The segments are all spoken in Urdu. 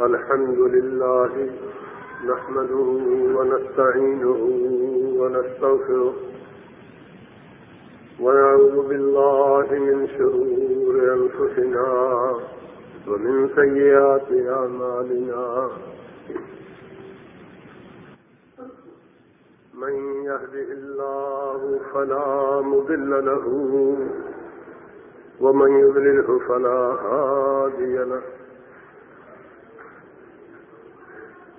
الحمد لله نحمده ونستعينه ونستغفره ونعوذ بالله من شرور أنفسنا ومن سيئات أعمالنا. من يهده الله فلا مضل له ومن يضلله فلا هادي له.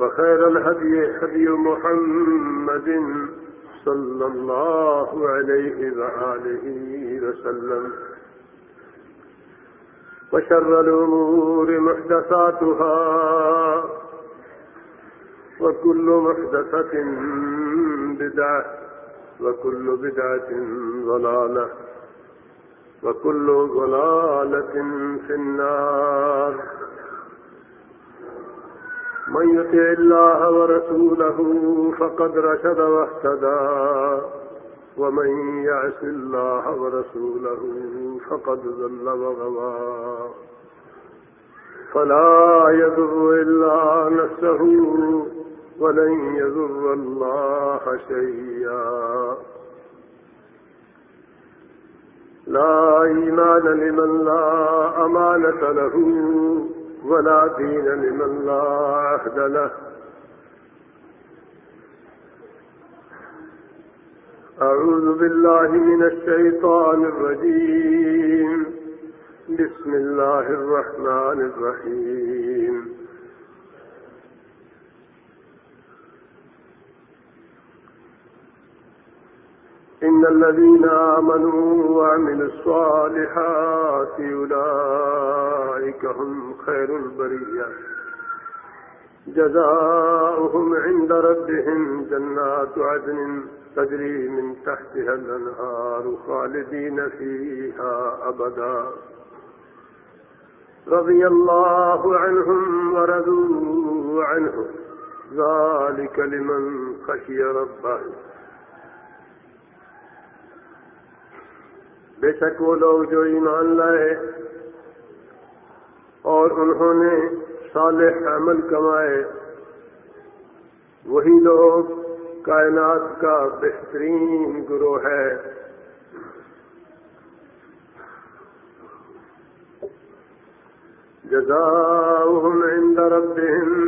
وخير الهدي هدي محمد صلى الله عليه وآله وسلم. وشر الأمور محدثاتها وكل محدثة بدعة وكل بدعة ضلالة وكل ضلالة في النار. من يطع الله ورسوله فقد رشد واهتدى. ومن يعص الله ورسوله فقد ذل وغوى. فلا يضر إلا نفسه ولن يضر الله شيئا. لا إيمان لمن لا أمانة له. ولا دين لمن لا عهد له. أعوذ بالله من الشيطان الرجيم. بسم الله الرحمن الرحيم. إن الذين آمنوا وعملوا الصالحات أولئك أولئك هم خير البرية. جزاؤهم عند ربهم جنات عدن تجري من تحتها الأنهار خالدين فيها أبدا. رضي الله عنهم ورضوا عنه. ذلك لمن خشي ربه. بے شک وہ لوگ جو ایمان لائے اور انہوں نے صالح عمل کمائے۔ وہی لوگ کائنات کا بہترین گروہ ہے۔ جزاؤہم عند ربهم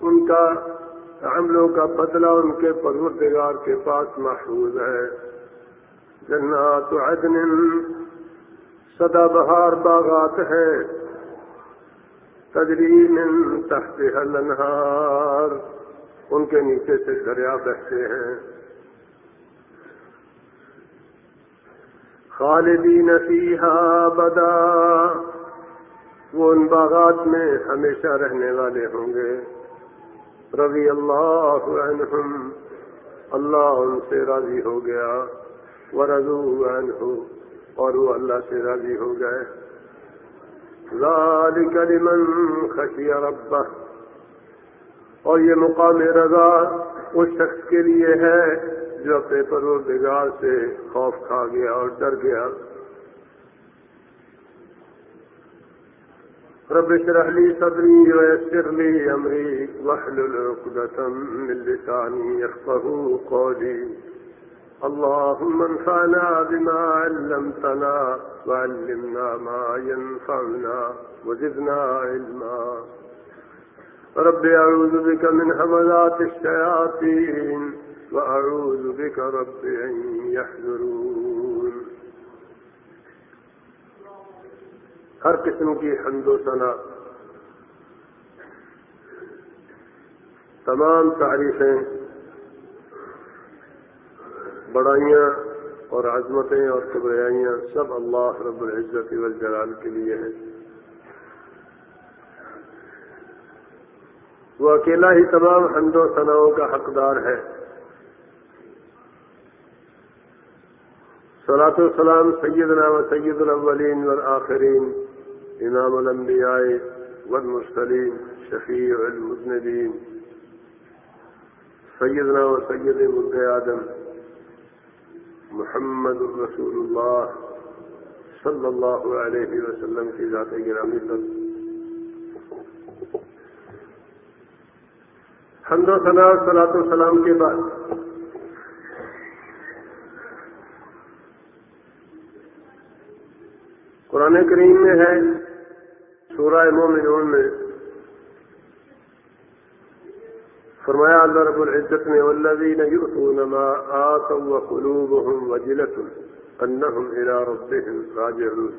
ان کا عملوں کا بدلہ ان کے پروردگار کے پاس محفوظ ہے۔ جنات عدن سدا بہار باغات ہیں تجری من تحت الانہار۔ ان کے نیچے سے دریا بہتے ہیں۔ خالدین فیہا بدا۔ وہ ان باغات میں ہمیشہ رہنے والے ہوں گے۔ رضی اللہ عنہم۔ اللہ ان سے راضی ہو گیا۔ ورضو عنہ۔ اور وہ اللہ سے راضی ہو گئے۔ ذلك لمن خشي ربه اور یہ مقام رضا اس شخص کے لیے ہے جو اپنے پروردگار سے خوف کھا گیا اور ڈر گیا۔ رب اشرح لي صدري ويسر لي امري واحلل عقدة من لساني يفقهوا قولي۔ اللهم انفعنا بما علمتنا وعلمنا ما ينفعنا وزدنا علما. رب أعوذ بك من همذات الشياطين وأعوذ بك رب أن يحذرون ہر قسم کی حمد و ثنا. تمام تعریفیں بڑائیاں اور عظمتیں اور کبریائیاں سب اللہ رب العزت والجلال کے لیے ہیں۔ وہ اکیلا ہی تمام حمد و ثناؤں کا حقدار ہے۔ صلاۃ السلام سیدنا و سید الاولین والآخرین، امام الانبیاء والمرسلین، شفیع المذنبین، سیدنا و سید ملک آدم۔ محمد الرسول اللہ صلی اللہ علیہ وسلم کی ذات گرامی پر۔ حمد و صلاح صلاۃ السلام کے بعد۔ قرآن کریم میں ہے سورہ مومنون میں۔ فرمایا، اللہ رب العزت نے والذین یؤتون ما آتوا وقلوبهم وجلة انہم الى ربهم راجعون.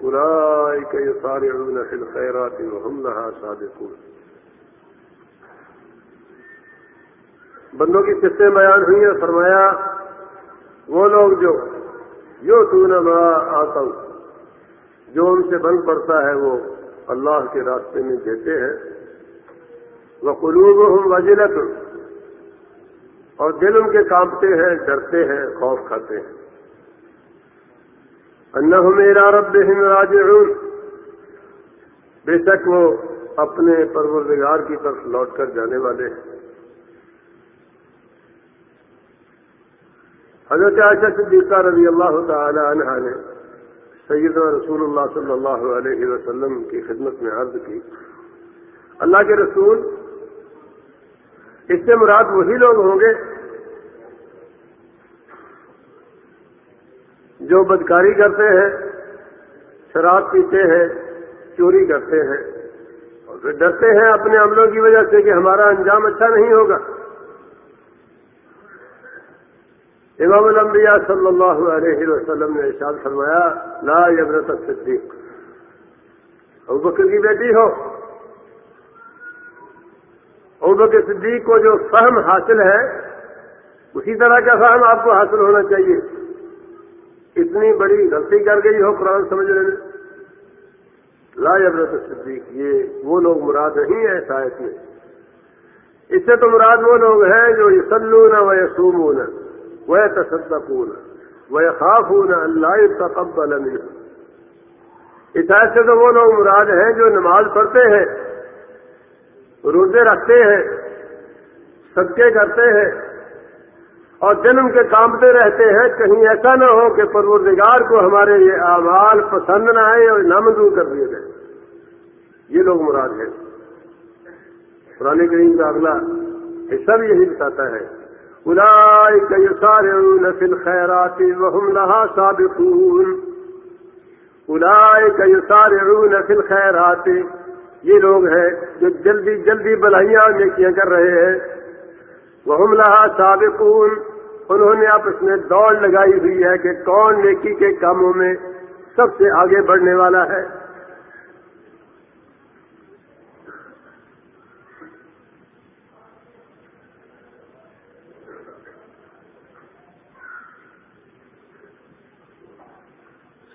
اولئک یصارعون فی الخیرات وهم لها صادقون بندوں کی قصے بیان ہوئی ہیں، فرمایا، وہ لوگ جو یو تو ما آتا جو ان سے بن پڑتا ہے، وہ اللہ کے راستے میں دیتے ہیں۔ وہ قلوب ہم اور دل ان کے کانپتے ہیں، ڈرتے ہیں، خوف کھاتے ہیں. انہ میرا رب راج بے شک وہ اپنے پروردگار کی طرف لوٹ کر جانے والے ہیں. حضرت عائشہ صدیقہ رضی اللہ تعالی عنہ نے سیدنا رسول اللہ صلی اللہ علیہ وسلم کی خدمت میں عرض کی، اللہ کے رسول اس سے مراد وہی لوگ ہوں گے جو بدکاری کرتے ہیں، شراب پیتے ہیں، چوری کرتے ہیں۔ اور پھر ڈرتے ہیں اپنے عملوں کی وجہ سے کہ ہمارا انجام اچھا نہیں ہوگا۔ امام الانبیاء صلی اللہ علیہ وسلم نے ارشاد فرمایا، لا یبرت صدیق ابو بکر کی بیٹی ہو۔ بکر صدیق کو جو فہم حاصل ہے، اسی طرح کا فہم آپ کو حاصل ہونا چاہیے۔ اتنی بڑی غلطی کر گئی ہو قرآن سمجھنے میں۔ لا یبرت صدیق یہ وہ لوگ مراد نہیں ہے شاید میں۔ اس سے تو مراد وہ لوگ ہیں جو یہ سلون و یسومون وہ تصدقون وہ خواب ہونا اللہ تقبل اس سے تو وہ لوگ مراد ہیں جو نماز پڑھتے ہیں۔ روزے رکھتے ہیں، صدقے کرتے ہیں اور جنم کے کامتے رہتے ہیں۔ کہیں ایسا نہ ہو کہ پروردگار کو ہمارے یہ اعمال پسند نہ آئے اور نامنظور کر دیے گئے یہ لوگ مراد ہیں۔ پرانے کریم کا اگلا حصہ بھی یہی بتاتا ہے۔ أولئك يسارعون في الخيرات وهم لها سابقون۔ أولئك يسارعون في الخيرات یہ لوگ ہیں جو جلدی جلدی بلائیاں نیکیاں کر رہے ہیں۔ وہ لہا سابقون۔ انہوں نے آپس میں دوڑ لگائی ہوئی ہے کہ کون نیکی کے کاموں میں سب سے آگے بڑھنے والا ہے۔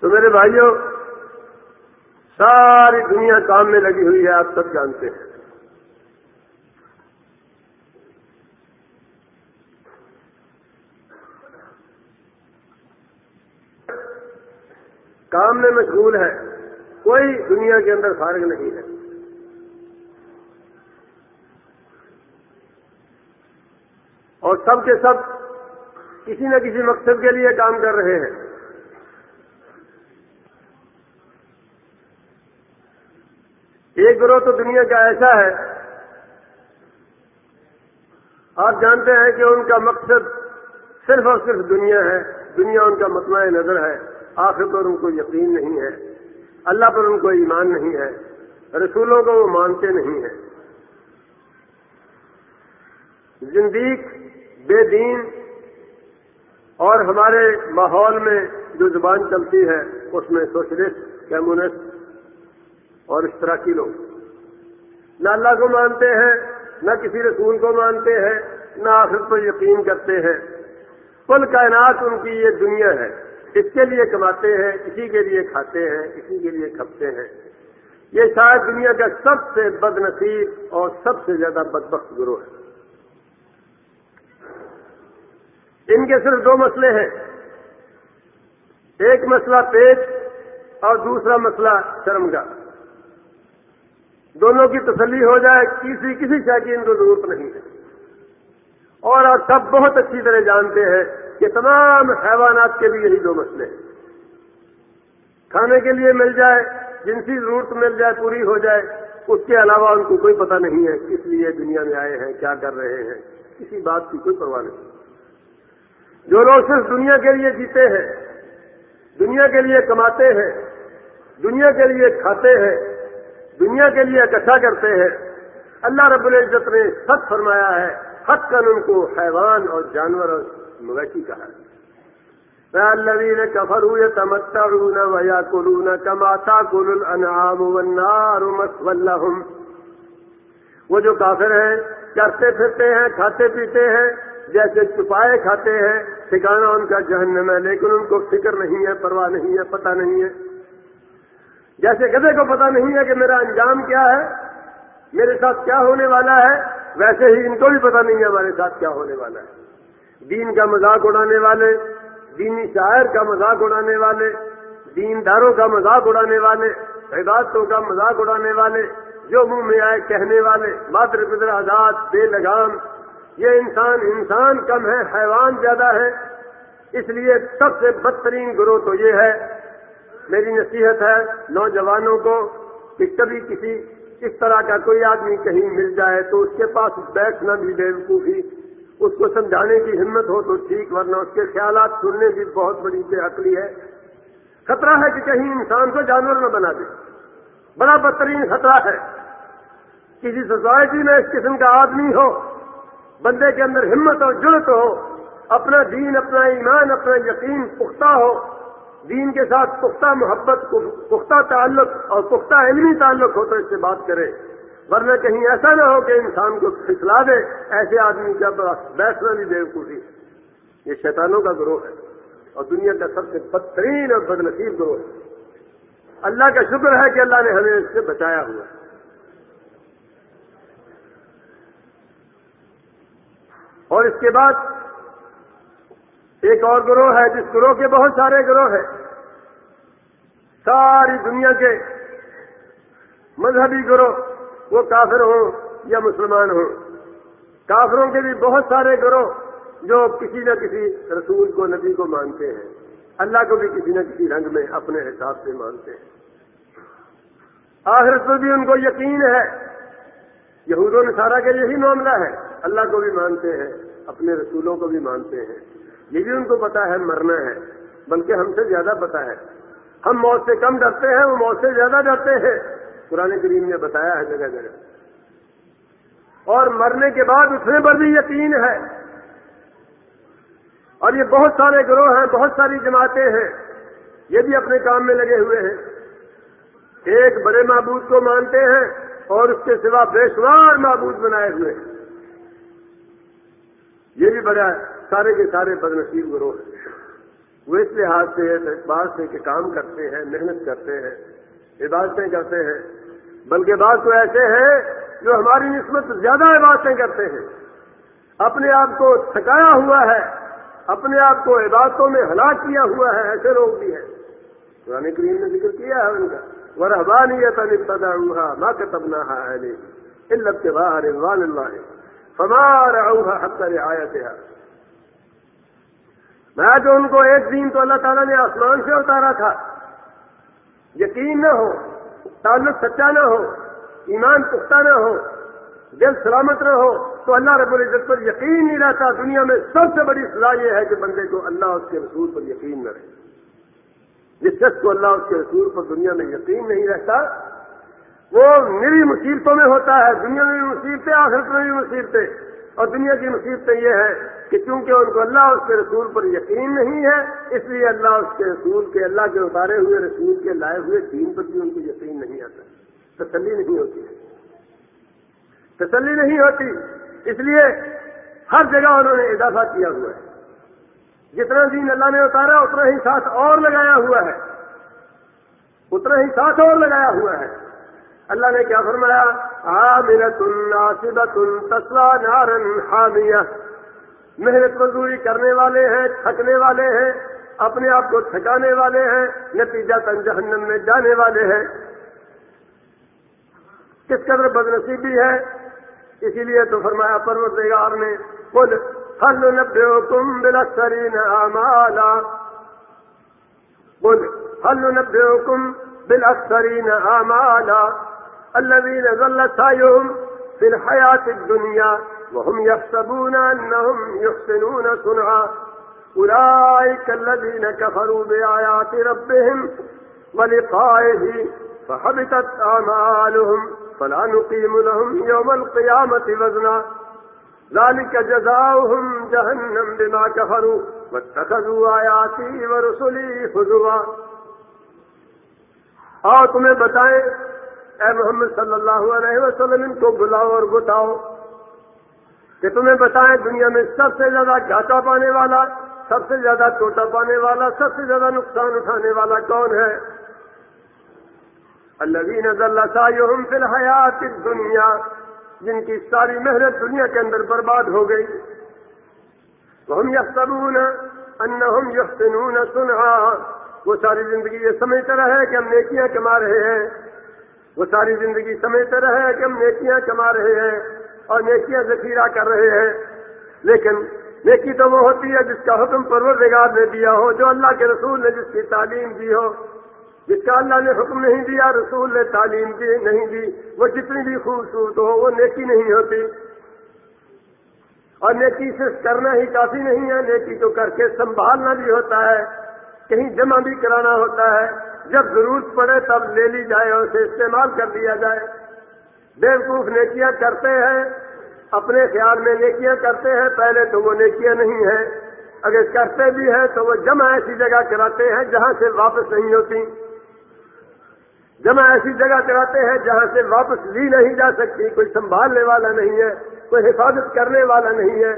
تو میرے بھائیوں ساری دنیا کام میں لگی ہوئی ہے، آپ سب جانتے ہیں۔ کام میں مشغول ہے، کوئی دنیا کے اندر فارغ نہیں ہے۔ اور سب کے سب کسی نہ کسی مقصد کے لیے کام کر رہے ہیں۔ ایک گروہ تو دنیا کا ایسا ہے، آپ جانتے ہیں کہ ان کا مقصد صرف اور صرف دنیا ہے، دنیا ان کا مطمع نظر ہے، آخر پر ان کو یقین نہیں ہے، اللہ پر ان کو ایمان نہیں ہے، رسولوں کو وہ مانتے نہیں ہیں۔ زندگی، بے دین اور ہمارے ماحول میں جو زبان چلتی ہے، اس میں سوشلسٹ، کمیونسٹ اور اس طرح کی لوگ۔ نہ اللہ کو مانتے ہیں، نہ کسی رسول کو مانتے ہیں، نہ آخر کو یقین کرتے ہیں۔ کل کائنات ان کی یہ دنیا ہے۔ اس کے لیے کماتے ہیں، اسی کے لیے کھاتے ہیں، اسی کے لیے کھپتے ہیں۔ یہ شاید دنیا کا سب سے بد نصیب اور سب سے زیادہ بدبخت گروہ ہے۔ ان کے صرف دو مسئلے ہیں۔ ایک مسئلہ پیٹ اور دوسرا مسئلہ شرم کا دونوں کی تسلی ہو جائے، کسی کسی شے کی ان کو ضرورت نہیں ہے۔ اور آپ سب بہت اچھی طرح جانتے ہیں کہ تمام حیوانات کے بھی یہی دو مسئلے ہیں۔ کھانے کے لیے مل جائے جنسی ضرورت مل جائے، پوری ہو جائے، اس کے علاوہ ان کو کوئی پتہ نہیں ہے کس لیے دنیا میں آئے ہیں، کیا کر رہے ہیں، کسی بات کی کوئی پرواہ نہیں۔ جو لوگ صرف دنیا کے لیے جیتے ہیں، دنیا کے لیے کماتے ہیں، دنیا کے لیے کھاتے ہیں دنیا کے لیے اکٹھا کرتے ہیں۔ اللہ رب العزت نے سچ فرمایا ہے۔ حق کن ان کو حیوان اور جانور اور مویشی کہا۔ ہے الذين كفروا يتمتعون وياكلون كما تاكل الانعام والنار مثوى لهم۔ وہ جو کافر ہیں، چرتے پھرتے ہیں، کھاتے پیتے ہیں، جیسے چھپائے کھاتے ہیں ٹھکانا ان کا جہنم ہے، لیکن ان کو فکر نہیں ہے، پرواہ نہیں ہے، پتہ نہیں ہے۔ جیسے گدے کو پتا نہیں ہے کہ میرا انجام کیا ہے، میرے ساتھ کیا ہونے والا ہے، ویسے ہی ان کو بھی پتا نہیں ہے ہمارے ساتھ کیا ہونے والا ہے۔ دین کا مذاق اڑانے والے، دینی شاعر کا مذاق اڑانے والے، دینداروں کا مذاق اڑانے والے، عبادتوں کا مذاق اڑانے والے، جو منہ میں آئے کہنے والے، مادر پدر آزاد، بے لگام، یہ انسان انسان کم ہے، حیوان زیادہ ہے۔ اس لیے سب سے بدترین گروہ تو یہ ہے میری نصیحت ہے، نوجوانوں کو کہ کبھی کسی اس طرح کا کوئی آدمی کہیں مل جائے تو اس کے پاس بیٹھنا بھی بے وقوفی، اس کو سمجھانے کی ہمت ہو تو ٹھیک، ورنہ اس کے خیالات سننے کی بہت بڑی بے عقلی ہے۔ خطرہ ہے کہ کہیں انسان کو جانور نہ بنا دے۔ بڑا بدترین خطرہ ہے کسی سوسائٹی میں اس قسم کا آدمی ہو، بندے کے اندر ہمت اور جڑت ہو، اپنا دین، اپنا ایمان، اپنا یقین پختہ ہو دین کے ساتھ پختہ محبت، پختہ تعلق اور پختہ علمی تعلق ہو تو اس سے بات کرے۔ ورنہ کہیں ایسا نہ ہو کہ انسان کو پھسلا دے، ایسے آدمی کا بیٹھنا بھی بے یہ شیطانوں کا گروہ ہے اور دنیا کا سب سے بدترین اور بد نصیب گروہ ہے۔ اللہ کا شکر ہے کہ اللہ نے ہمیں اس سے بچایا ہوا ہے۔ اور اس کے بعد ایک اور گروہ ہے، جس گروہ کے بہت سارے گروہ ہیں۔ ساری دنیا کے مذہبی گروہ، وہ کافر ہوں یا مسلمان ہوں۔ کافروں کے بھی بہت سارے گروہ جو کسی نہ کسی رسول کو، نبی کو مانتے ہیں۔ اللہ کو بھی کسی نہ کسی رنگ میں، اپنے حساب سے مانتے ہیں۔ آخرت پر بھی ان کو یقین ہے۔ یہود و نصارہ کے یہی معاملہ ہے۔ اللہ کو بھی مانتے ہیں، اپنے رسولوں کو بھی مانتے ہیں۔ یہ بھی ان کو پتا ہے مرنا ہے، بلکہ ہم سے زیادہ پتا ہے۔ ہم موت سے کم ڈرتے ہیں، وہ موت سے زیادہ ڈرتے ہیں۔ قرآن کریم نے بتایا ہے جگہ جگہ۔ اور مرنے کے بعد اٹھنے پر بھی یقین ہے۔ اور یہ بہت سارے گروہ ہیں، بہت ساری جماعتیں ہیں۔ یہ بھی اپنے کام میں لگے ہوئے ہیں۔ ایک بڑے معبود کو مانتے ہیں اور اس کے سوا بے شمار معبود بنائے ہوئے ہیں۔ یہ بھی بڑا سارے کے سارے بد نصیب گروہ ہیں۔ وہ اس لحاظ سے اعتبار سے کہ کام کرتے ہیں، محنت کرتے ہیں، عبادتیں کرتے ہیں۔ بلکہ بعض تو ایسے ہیں جو ہماری نسبت زیادہ عبادتیں کرتے ہیں۔ اپنے آپ کو تھکایا ہوا ہے، اپنے آپ کو عبادتوں میں ہلاک کیا ہوا ہے، ایسے لوگ بھی ہیں۔ قرآن کریم نے ذکر کیا ہے ان کا۔ ورهبانية ابتدعوها ما كتبناها عليهم إلا ابتغاء رضوان الله فما رعوها حتى رعايتها میں جو ان کو ایک دین تو اللہ تعالیٰ نے آسمان سے اتارا تھا، یقین نہ ہو، تعلق سچا نہ ہو، ایمان پختہ نہ ہو، دل سلامت نہ ہو، تو اللہ رب العزت پر یقین نہیں رہتا، دنیا میں سب سے بڑی سزا یہ ہے کہ بندے کو اللہ اس کے رسول پر یقین نہ رہے۔ جس شخص کو اللہ اس کے رسول پر دنیا میں یقین نہیں رہتا، وہ میری مصیبتوں میں ہوتا ہے، دنیا میں بھی مصیبتیں، آخرت میں بھی مصیبتیں۔ اور دنیا کی مصیبتیں یہ ہے کہ چونکہ ان کو اللہ اس کے رسول پر یقین نہیں ہے، اس لیے اللہ اس کے رسول کے اللہ کے اتارے ہوئے رسول کے لائے ہوئے دین پر بھی ان کو یقین نہیں آتا۔ تسلی نہیں ہوتی۔ ہے تسلی نہیں ہوتی۔ اس لیے ہر جگہ انہوں نے اضافہ کیا ہوا ہے۔ جتنا دین اللہ نے اتارا، اتنا ہی ساتھ اور لگایا ہوا ہے۔ اتنا ہی ساتھ اور لگایا ہوا ہے۔ اللہ نے کیا فرمایا؟ عاملت ناصبت تسلا نارن حامیہ۔ محنت مزدوری کرنے والے ہیں، تھکنے والے ہیں، اپنے آپ کو تھکانے والے ہیں، نتیجہ تن جہنم میں جانے والے ہیں۔ کس قدر بد نصیبی ہے؟ اسی لیے تو فرمایا پروردگار نے خود هل ننبئكم بالأكثرين آمالا قل هل ننبئكم بالأكثرين آمالا الذين ظل سعيهم في الحياة الدنيا وهم يحسبون أنهم يحسنون صنعا. أولئك الذين كفروا بآيات ربهم ولقائه فحبطت أعمالهم فلا نقيم لهم يوم القيامة وزنا. ذلك جزاؤهم جهنم بما كفروا واتخذوا آياتي ورسلي خذوا آؤ تمہیں بتائیں اے محمد صلی اللہ علیہ وسلم، ان کو بلاؤ اور بتاؤ کہ تمہیں بتائیں دنیا میں سب سے زیادہ گھاٹا پانے والا، سب سے زیادہ ٹوٹا پانے والا، سب سے زیادہ نقصان اٹھانے والا کون ہے؟ اللہ ذلّہ فی الحیات دنیا جن کی ساری محنت دنیا کے اندر برباد ہو گئی۔ وہ ہم یخرون ان ہم یخنون سنہا وہ ساری زندگی یہ سمجھتے رہے کہ ہم نیکیاں کما رہے ہیں۔ وہ ساری زندگی سمجھتے رہے کہ ہم نیکیاں کما رہے ہیں اور نیکیاں ذخیرہ کر رہے ہیں۔ لیکن نیکی تو وہ ہوتی ہے جس کا حکم پروردگار نے دیا ہو، جو اللہ کے رسول نے جس کی تعلیم دی ہو۔ جس کا اللہ نے حکم نہیں دیا، رسول نے تعلیم دی نہیں دی، وہ جتنی بھی خوبصورت ہو، وہ نیکی نہیں ہوتی۔ اور نیکی صرف کرنا ہی کافی نہیں ہے، نیکی تو کر کے سنبھالنا بھی ہوتا ہے، کہیں جمع بھی کرانا ہوتا ہے۔ جب ضرورت پڑے تب لے لی جائے اور اسے استعمال کر دیا جائے۔ بیوقوف نیکیاں کرتے ہیں، اپنے خیال میں نیکیاں کرتے ہیں، پہلے تو وہ نیکیاں نہیں ہیں۔ اگر کرتے بھی ہیں تو وہ جمع ایسی جگہ کراتے ہیں جہاں سے واپس نہیں ہوتی۔ جمع ایسی جگہ کراتے ہیں جہاں سے واپس لی نہیں جا سکتی۔ کوئی سنبھالنے والا نہیں ہے، کوئی حفاظت کرنے والا نہیں ہے،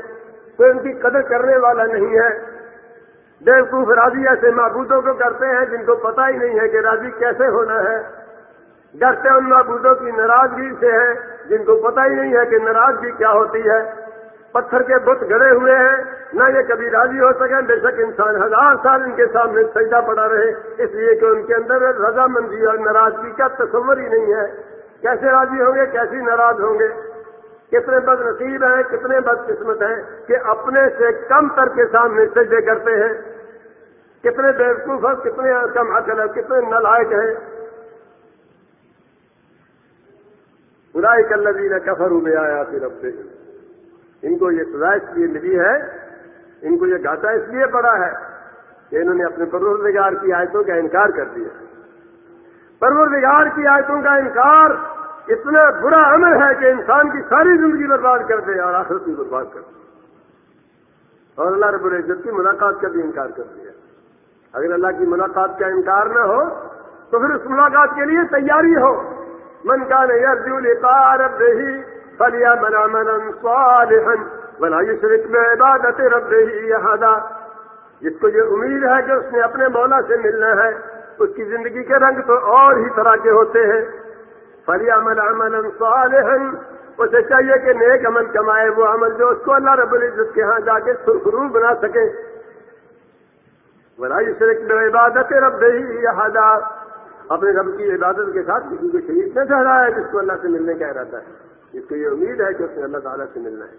کوئی ان کی قدر کرنے والا نہیں ہے۔ بیوقوف راضی ایسے معبودوں کو کرتے ہیں جن کو پتہ ہی نہیں ہے کہ راضی کیسے ہونا ہے۔ ڈرتے ان معبودوں کی ناراضگی سے ہے جن کو پتہ ہی نہیں ہے کہ ناراضگی کیا ہوتی ہے۔ پتھر کے بت گڑے ہوئے ہیں۔ نہ یہ کبھی راضی ہو سکے، بے شک انسان ہزار سال ان کے سامنے سجدہ پڑا رہے۔ اس لیے کہ ان کے اندر رضامندی اور ناراضگی کا تصور ہی نہیں ہے۔ کیسے راضی ہوں گے؟ کیسی ناراض ہوں گے؟ کتنے بد نصیب ہیں، کتنے بد قسمت ہیں کہ اپنے سے کم تر کے سامنے سجدے کرتے ہیں۔ کتنے بیوقوف ہیں، کتنے کم عقل ہے کتنے نلائق ہیں۔ برائی کلبی نے کفر میں آیا پھر اب سے ان کو یہ سزا اس لیے ملی ہے، ان کو یہ گھاٹا اس لیے پڑا ہے کہ انہوں نے اپنے پروردگار کی آیتوں کا انکار کر دیا۔ پروردگار کی آیتوں کا انکار اتنا برا عمل ہے کہ انسان کی ساری زندگی برباد کر دے اور آخرت بھی برباد کر دے۔ اور اللہ رب العزت کی ملاقات کا بھی انکار کر دیا۔ اگر اللہ کی ملاقات کا انکار نہ ہو، تو پھر اس ملاقات کے لیے تیاری ہو۔ من کا نہیں رب ہی فلیا بنا من صالحا ولا يشرك بعبادت ربه احدا۔ جس کو یہ امید ہے کہ اس نے اپنے مولا سے ملنا ہے، اس کی زندگی کے رنگ تو اور ہی طرح کے ہوتے ہیں۔ فلیا من امن صالحا اسے چاہیے کہ نیک عمل کمائے وہ عمل جو اس کو اللہ رب العزت کے ہاں جا کے سرخرو بنا سکے۔ ولا يشرك بعبادت ربه احدا اپنے رب کی عبادت کے ساتھ کسی کو شہید نہ ٹھہرایا جس کو اللہ سے ملنے کا ارادہ ہے۔ اس کو یہ امید ہے کہ اس نے اللہ تعالیٰ سے ملنا ہے۔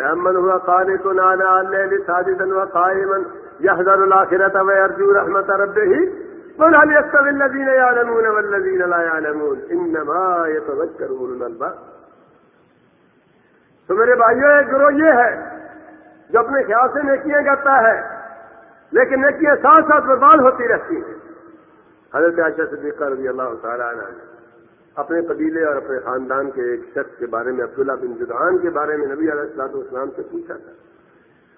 رحمن ہوا قانت نانا ساجدن و قائمن يحذر الآخرة ويرجو رحمة ربه قل هل يستوي الذين يعلمون والذين لا يعلمون؟ انما يتذكر اولو الالباب تو میرے بھائیوں ایک گروہ یہ ہے، جو اپنے خیال سے نیکیاں کرتا ہے، لیکن نیکیاں ساتھ ساتھ برباد ہوتی رہتی ہیں۔ حضرت عائشہ صدیقہ رضی اللہ تعالیٰ عنہ اپنے قبیلے اور اپنے خاندان کے ایک شخص کے بارے میں، عبداللہ بن جدعان کے بارے میں نبی علیہ السلاط والسلام سے پوچھا تھا۔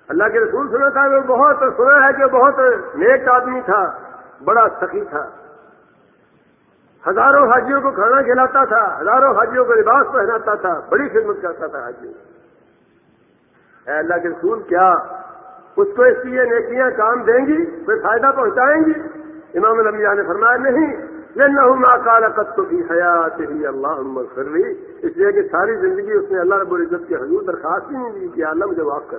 اللہ کے رسول سنا تھا وہ بہت سنا ہے کہ بہت نیک آدمی تھا۔ بڑا سخی تھا۔ ہزاروں حاجیوں کو کھانا کھلاتا تھا، ہزاروں حاجیوں کو لباس پہناتا تھا، بڑی خدمت کرتا تھا حاجی۔ اے اللہ کے رسول، کیا اس کو اس لیے نیکیاں کام دیں گی؟ کوئی فائدہ پہنچائیں گی؟ امام الانبیاء نے فرمایا، نہیں۔ یہ نہ کالا کی حیات ہی اللہ عمر اس لیے کہ ساری زندگی اس نے اللہ رب العزت کے حضور درخواست ہی نہیں دی کہ اللہ مجھے معاف کر۔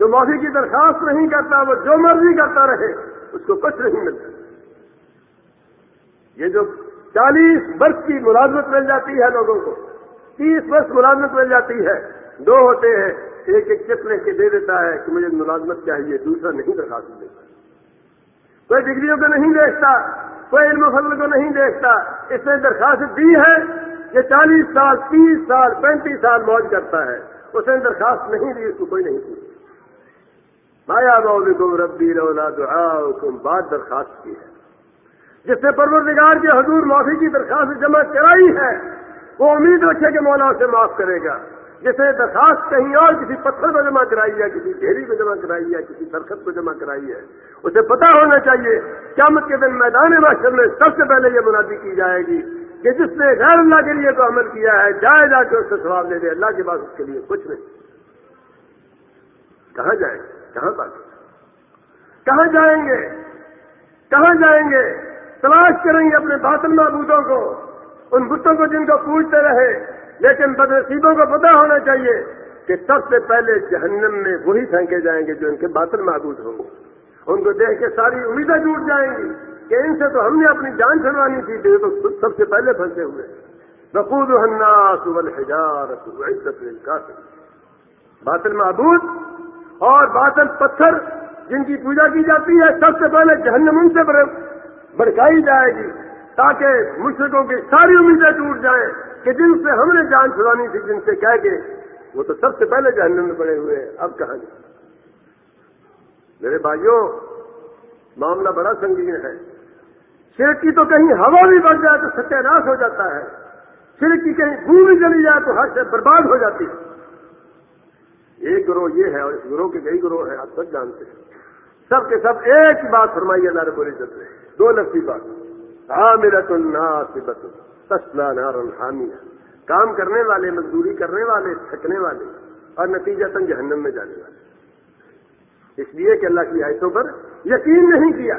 جو معافی کی درخواست نہیں کرتا، وہ جو مرضی کرتا رہے۔ اس کو کچھ نہیں ملتا۔ یہ جو چالیس برس کی ملازمت مل جاتی ہے لوگوں کو، تیس برس ملازمت مل جاتی ہے، دو ہوتے ہیں، ایک ایک چپ لے کے دے دیتا ہے کہ مجھے ملازمت چاہیے، دوسرا نہیں درخواست دیتا۔ کوئی ڈگریوں کو نہیں دیکھتا، کوئی علم فضل کو نہیں دیکھتا، اس نے درخواست دی ہے کہ چالیس سال، تیس سال، پینتیس سال موج کرتا ہے۔ اس نے درخواست نہیں دی، اس کو کوئی نہیں پوچھتا۔ مایا بابکم ربی رولا دعا بات درخواست کی ہے۔ جس نے پروردگار کے حضور معافی کی درخواست جمع کرائی ہے، وہ امید رکھے کہ مولا سے معاف کرے گا۔ جس نے درخواست کہیں اور کسی پتھر کو جمع کرائی ہے، کسی ڈھیری کو جمع کرائی ہے، کسی درخت کو جمع کرائی ہے، اسے پتا ہونا چاہیے، قیامت کے دن میدان معاشر میں سب سے پہلے یہ منادی کی جائے گی کہ جس نے غیر اللہ کے لیے تو عمل کیا ہے جائے جا کے اس سے سواب دے دے، اللہ کے پاس اس کے لیے کچھ نہیں۔ کہاں جائیں گے کہاں تک کہاں جائیں گے؟ کہاں جائیں گے؟ تلاش کریں گے اپنے باطن معبودوں کو، ان بتوں کو جن کو پوچھتے رہے، لیکن بدنسیبوں کو پتا ہونا چاہیے کہ سب سے پہلے جہنم میں وہی پھینکے جائیں گے جو ان کے باطن معبود ہوں۔ گے ان کو دیکھ کے ساری امیدیں ٹوٹ جائیں گی کہ ان سے تو ہم نے اپنی جان چھڑوانی تھی جو تو سب سے پہلے پھنسے ہوئے۔ بخود الناس والحجارت وعزت للکافر باطل معبود اور باطل پتھر جن کی پوجا کی جاتی ہے، سب سے پہلے جہنم ان سے بڑکائی جائے گی تاکہ مشرقوں کی ساری امیدیں ٹوٹ جائیں کہ جن سے ہم نے جان چھڑانی تھی، جن سے کہہ کے وہ تو سب سے پہلے جہنم میں پڑے ہوئے ہیں۔ اب کہاں نہیں میرے بھائیوں، معاملہ بڑا سنگین ہے۔ شرک کی تو کہیں ہوا بھی بڑھ جائے تو ستیہ ناش ہو جاتا ہے۔ شرک کی کہیں بھو بھی چلی جائے تو ہر سے برباد ہو جاتی ہے۔ ایک گروہ یہ ہے اور اس گروہ کے کئی گروہ ہیں، آپ سب جانتے ہیں۔ سب کے سب ایک بات فرمائی، اللہ رب العزت نے۔ دو لفظی بات۔ عامرت الناصبت تسلا نار الحامیہ کام کرنے والے، مزدوری کرنے والے، تھکنے والے اور نتیجہ تن جہنم میں جانے والے۔ اس لیے کہ اللہ کی آیتوں پر یقین نہیں کیا۔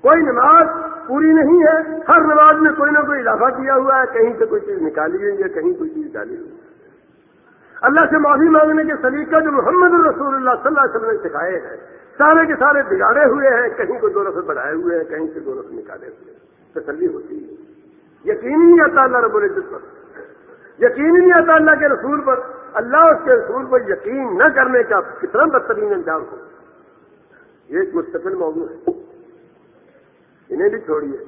کوئی نماز پوری نہیں ہے، ہر نماز میں کوئی نہ کوئی اضافہ کیا ہوا ہے، کہیں سے کوئی چیز نکالی ہوئی ہے، کہیں کوئی چیز ڈالی ہوئی ہے۔ اللہ سے معافی مانگنے کے سلیقہ جو محمد الرسول اللہ صلی اللہ علیہ وسلم نے سکھائے ہیں، سارے کے سارے بگاڑے ہوئے ہیں، کہیں کو دو رفع بڑھائے ہوئے ہیں، کہیں سے دو رفع نکالے ہوئے ہیں۔ تسلی ہوتی ہے۔ یقین نہیں آتا اللہ رب العزت پر۔ یقین نہیں آتا اللہ کے رسول پر۔ اللہ اس کے رسول پر یقین نہ کرنے کا کتنا بدترین انجام ہو۔ یہ ایک مستقل موضوع ہے۔ انہیں بھی چھوڑیے۔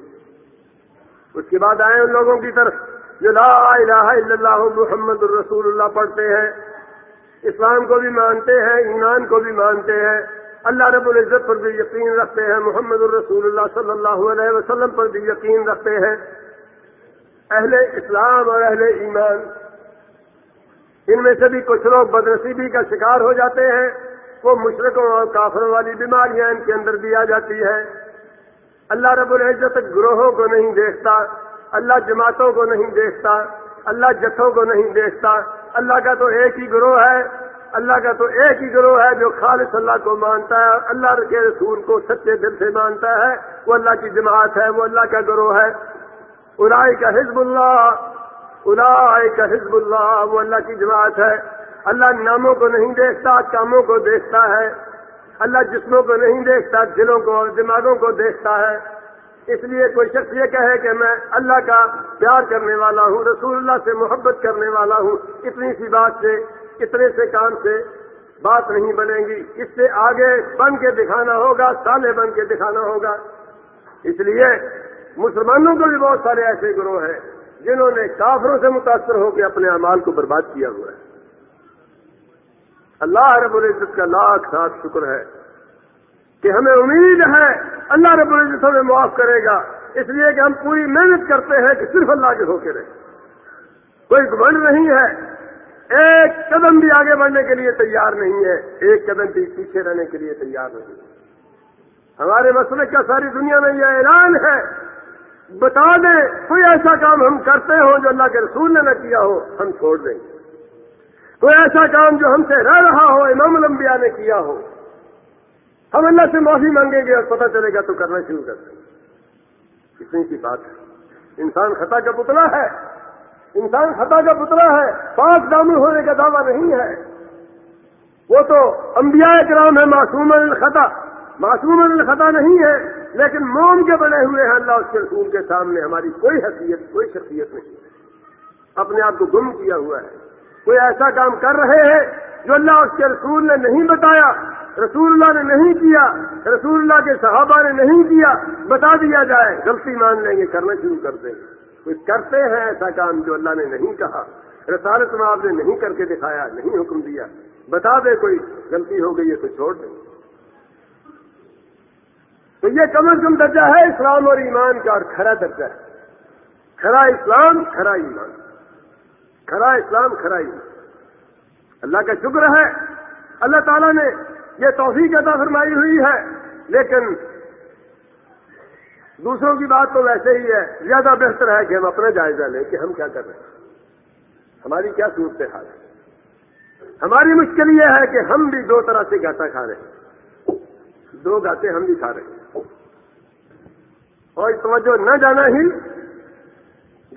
اس کے بعد آئے ان لوگوں کی طرف۔ جو لا الہ الا اللہ محمد الرسول اللہ پڑھتے ہیں، اسلام کو بھی مانتے ہیں، ایمان کو بھی مانتے ہیں، اللہ رب العزت پر بھی یقین رکھتے ہیں، محمد الرسول اللہ صلی اللہ علیہ وسلم پر بھی یقین رکھتے ہیں۔ اہل اسلام اور اہل ایمان، ان میں سے بھی کچھ لوگ بدنصیبی کا شکار ہو جاتے ہیں، وہ مشرقوں اور کافروں والی بیماریاں ان کے اندر بھی آ جاتی ہے اللہ رب العزت گروہوں کو نہیں دیکھتا اللہ جماعتوں کو نہیں دیکھتا، اللہ جتھوں کو نہیں دیکھتا۔ اللہ کا تو ایک ہی گروہ ہے، اللہ کا تو ایک ہی گروہ ہے جو خالص اللہ کو مانتا ہے، اللہ کے رسول کو سچے دل سے مانتا ہے۔ وہ اللہ کی جماعت ہے، وہ اللہ کا گروہ ہے۔ الائی کا حزب اللہ الائی کا حزب اللہ، وہ اللہ کی جماعت ہے۔ اللہ ناموں کو نہیں دیکھتا، کاموں کو دیکھتا ہے۔ اللہ جسموں کو نہیں دیکھتا، دلوں کو اور دماغوں کو دیکھتا ہے۔ اس لیے کوئی شخص یہ کہے کہ میں اللہ کا پیار کرنے والا ہوں، رسول اللہ سے محبت کرنے والا ہوں، اتنی سی بات سے، اتنے سے کام سے بات نہیں بنے گی۔ اس سے آگے بن کے دکھانا ہوگا، سالے بن کے دکھانا ہوگا۔ اس لیے مسلمانوں کو بھی بہت سارے ایسے گروہ ہیں جنہوں نے کافروں سے متاثر ہو کے اپنے اعمال کو برباد کیا ہوا ہے۔ اللہ رب العزت کا لاکھ ساتھ شکر ہے۔ کہ ہمیں امید ہے اللہ رب العزت ہمیں معاف کرے گا، اس لیے کہ ہم پوری محنت کرتے ہیں کہ صرف اللہ کے ہو کے رہے کوئی گمنڈ نہیں ہے۔ ایک قدم بھی آگے بڑھنے کے لیے تیار نہیں ہے۔ ایک قدم بھی پیچھے رہنے کے لیے تیار نہیں۔ ہے ہمارے مسئلے کا ساری دنیا میں یہ اعلان ہے۔ بتا دیں، کوئی ایسا کام ہم کرتے ہوں جو اللہ کے رسول نے نہ کیا ہو، ہم چھوڑ دیں۔ کوئی ایسا کام جو ہم سے رہ رہا ہو، امام الانبیاء نے کیا ہو۔ ہم اللہ سے معافی مانگیں گے اور پتہ چلے گا تو کرنا شروع کر دیں گے۔ اتنی سی بات ہے۔ انسان خطا کا پتلا ہے۔ انسان خطا کا پتلا ہے۔ پاک دامن ہونے کا دعویٰ نہیں ہے۔ وہ تو انبیاء کرام ہے معصوم الخطا۔ معصوم الخطا نہیں ہے، لیکن موم کے بنے ہوئے ہیں۔ اللہ اس کے رسول کے سامنے ہماری کوئی حیثیت کوئی شخصیت نہیں۔ ہے اپنے آپ کو گم کیا ہوا ہے۔ کوئی ایسا کام کر رہے ہیں جو اللہ اس کے رسول نے نہیں بتایا۔ رسول اللہ نے نہیں کیا، رسول اللہ کے صحابہ نے نہیں کیا، بتا دیا جائے، غلطی مان لیں گے، کرنا شروع کر دیں گے۔ کوئی کرتے ہیں ایسا کام جو اللہ نے نہیں کہا۔ رسالت میں آپ نے نہیں کر کے دکھایا، نہیں حکم دیا۔ بتا دے کوئی غلطی ہو گئی ہے تو چھوڑ دیں۔ تو یہ کم از کم درجہ ہے اسلام اور ایمان کا، اور کھرا درجہ ہے۔ کھرا اسلام، کھرا ایمان۔ کھرا اسلام، کھرا ایمان۔ اللہ کا شکر ہے۔ اللہ تعالیٰ نے یہ توفیق عطا فرمائی ہوئی ہے، لیکن دوسروں کی بات تو ویسے ہی ہے، زیادہ بہتر ہے کہ ہم اپنا جائزہ لیں کہ ہم کیا کر رہے ہیں۔ ہماری کیا صورت حال ہے؟ ہماری مشکل یہ ہے کہ ہم بھی دو طرح سے گاٹا کھا رہے ہیں۔ دو گاتے ہم بھی کھا رہے ہیں۔ اور توجہ نہ جانا ہی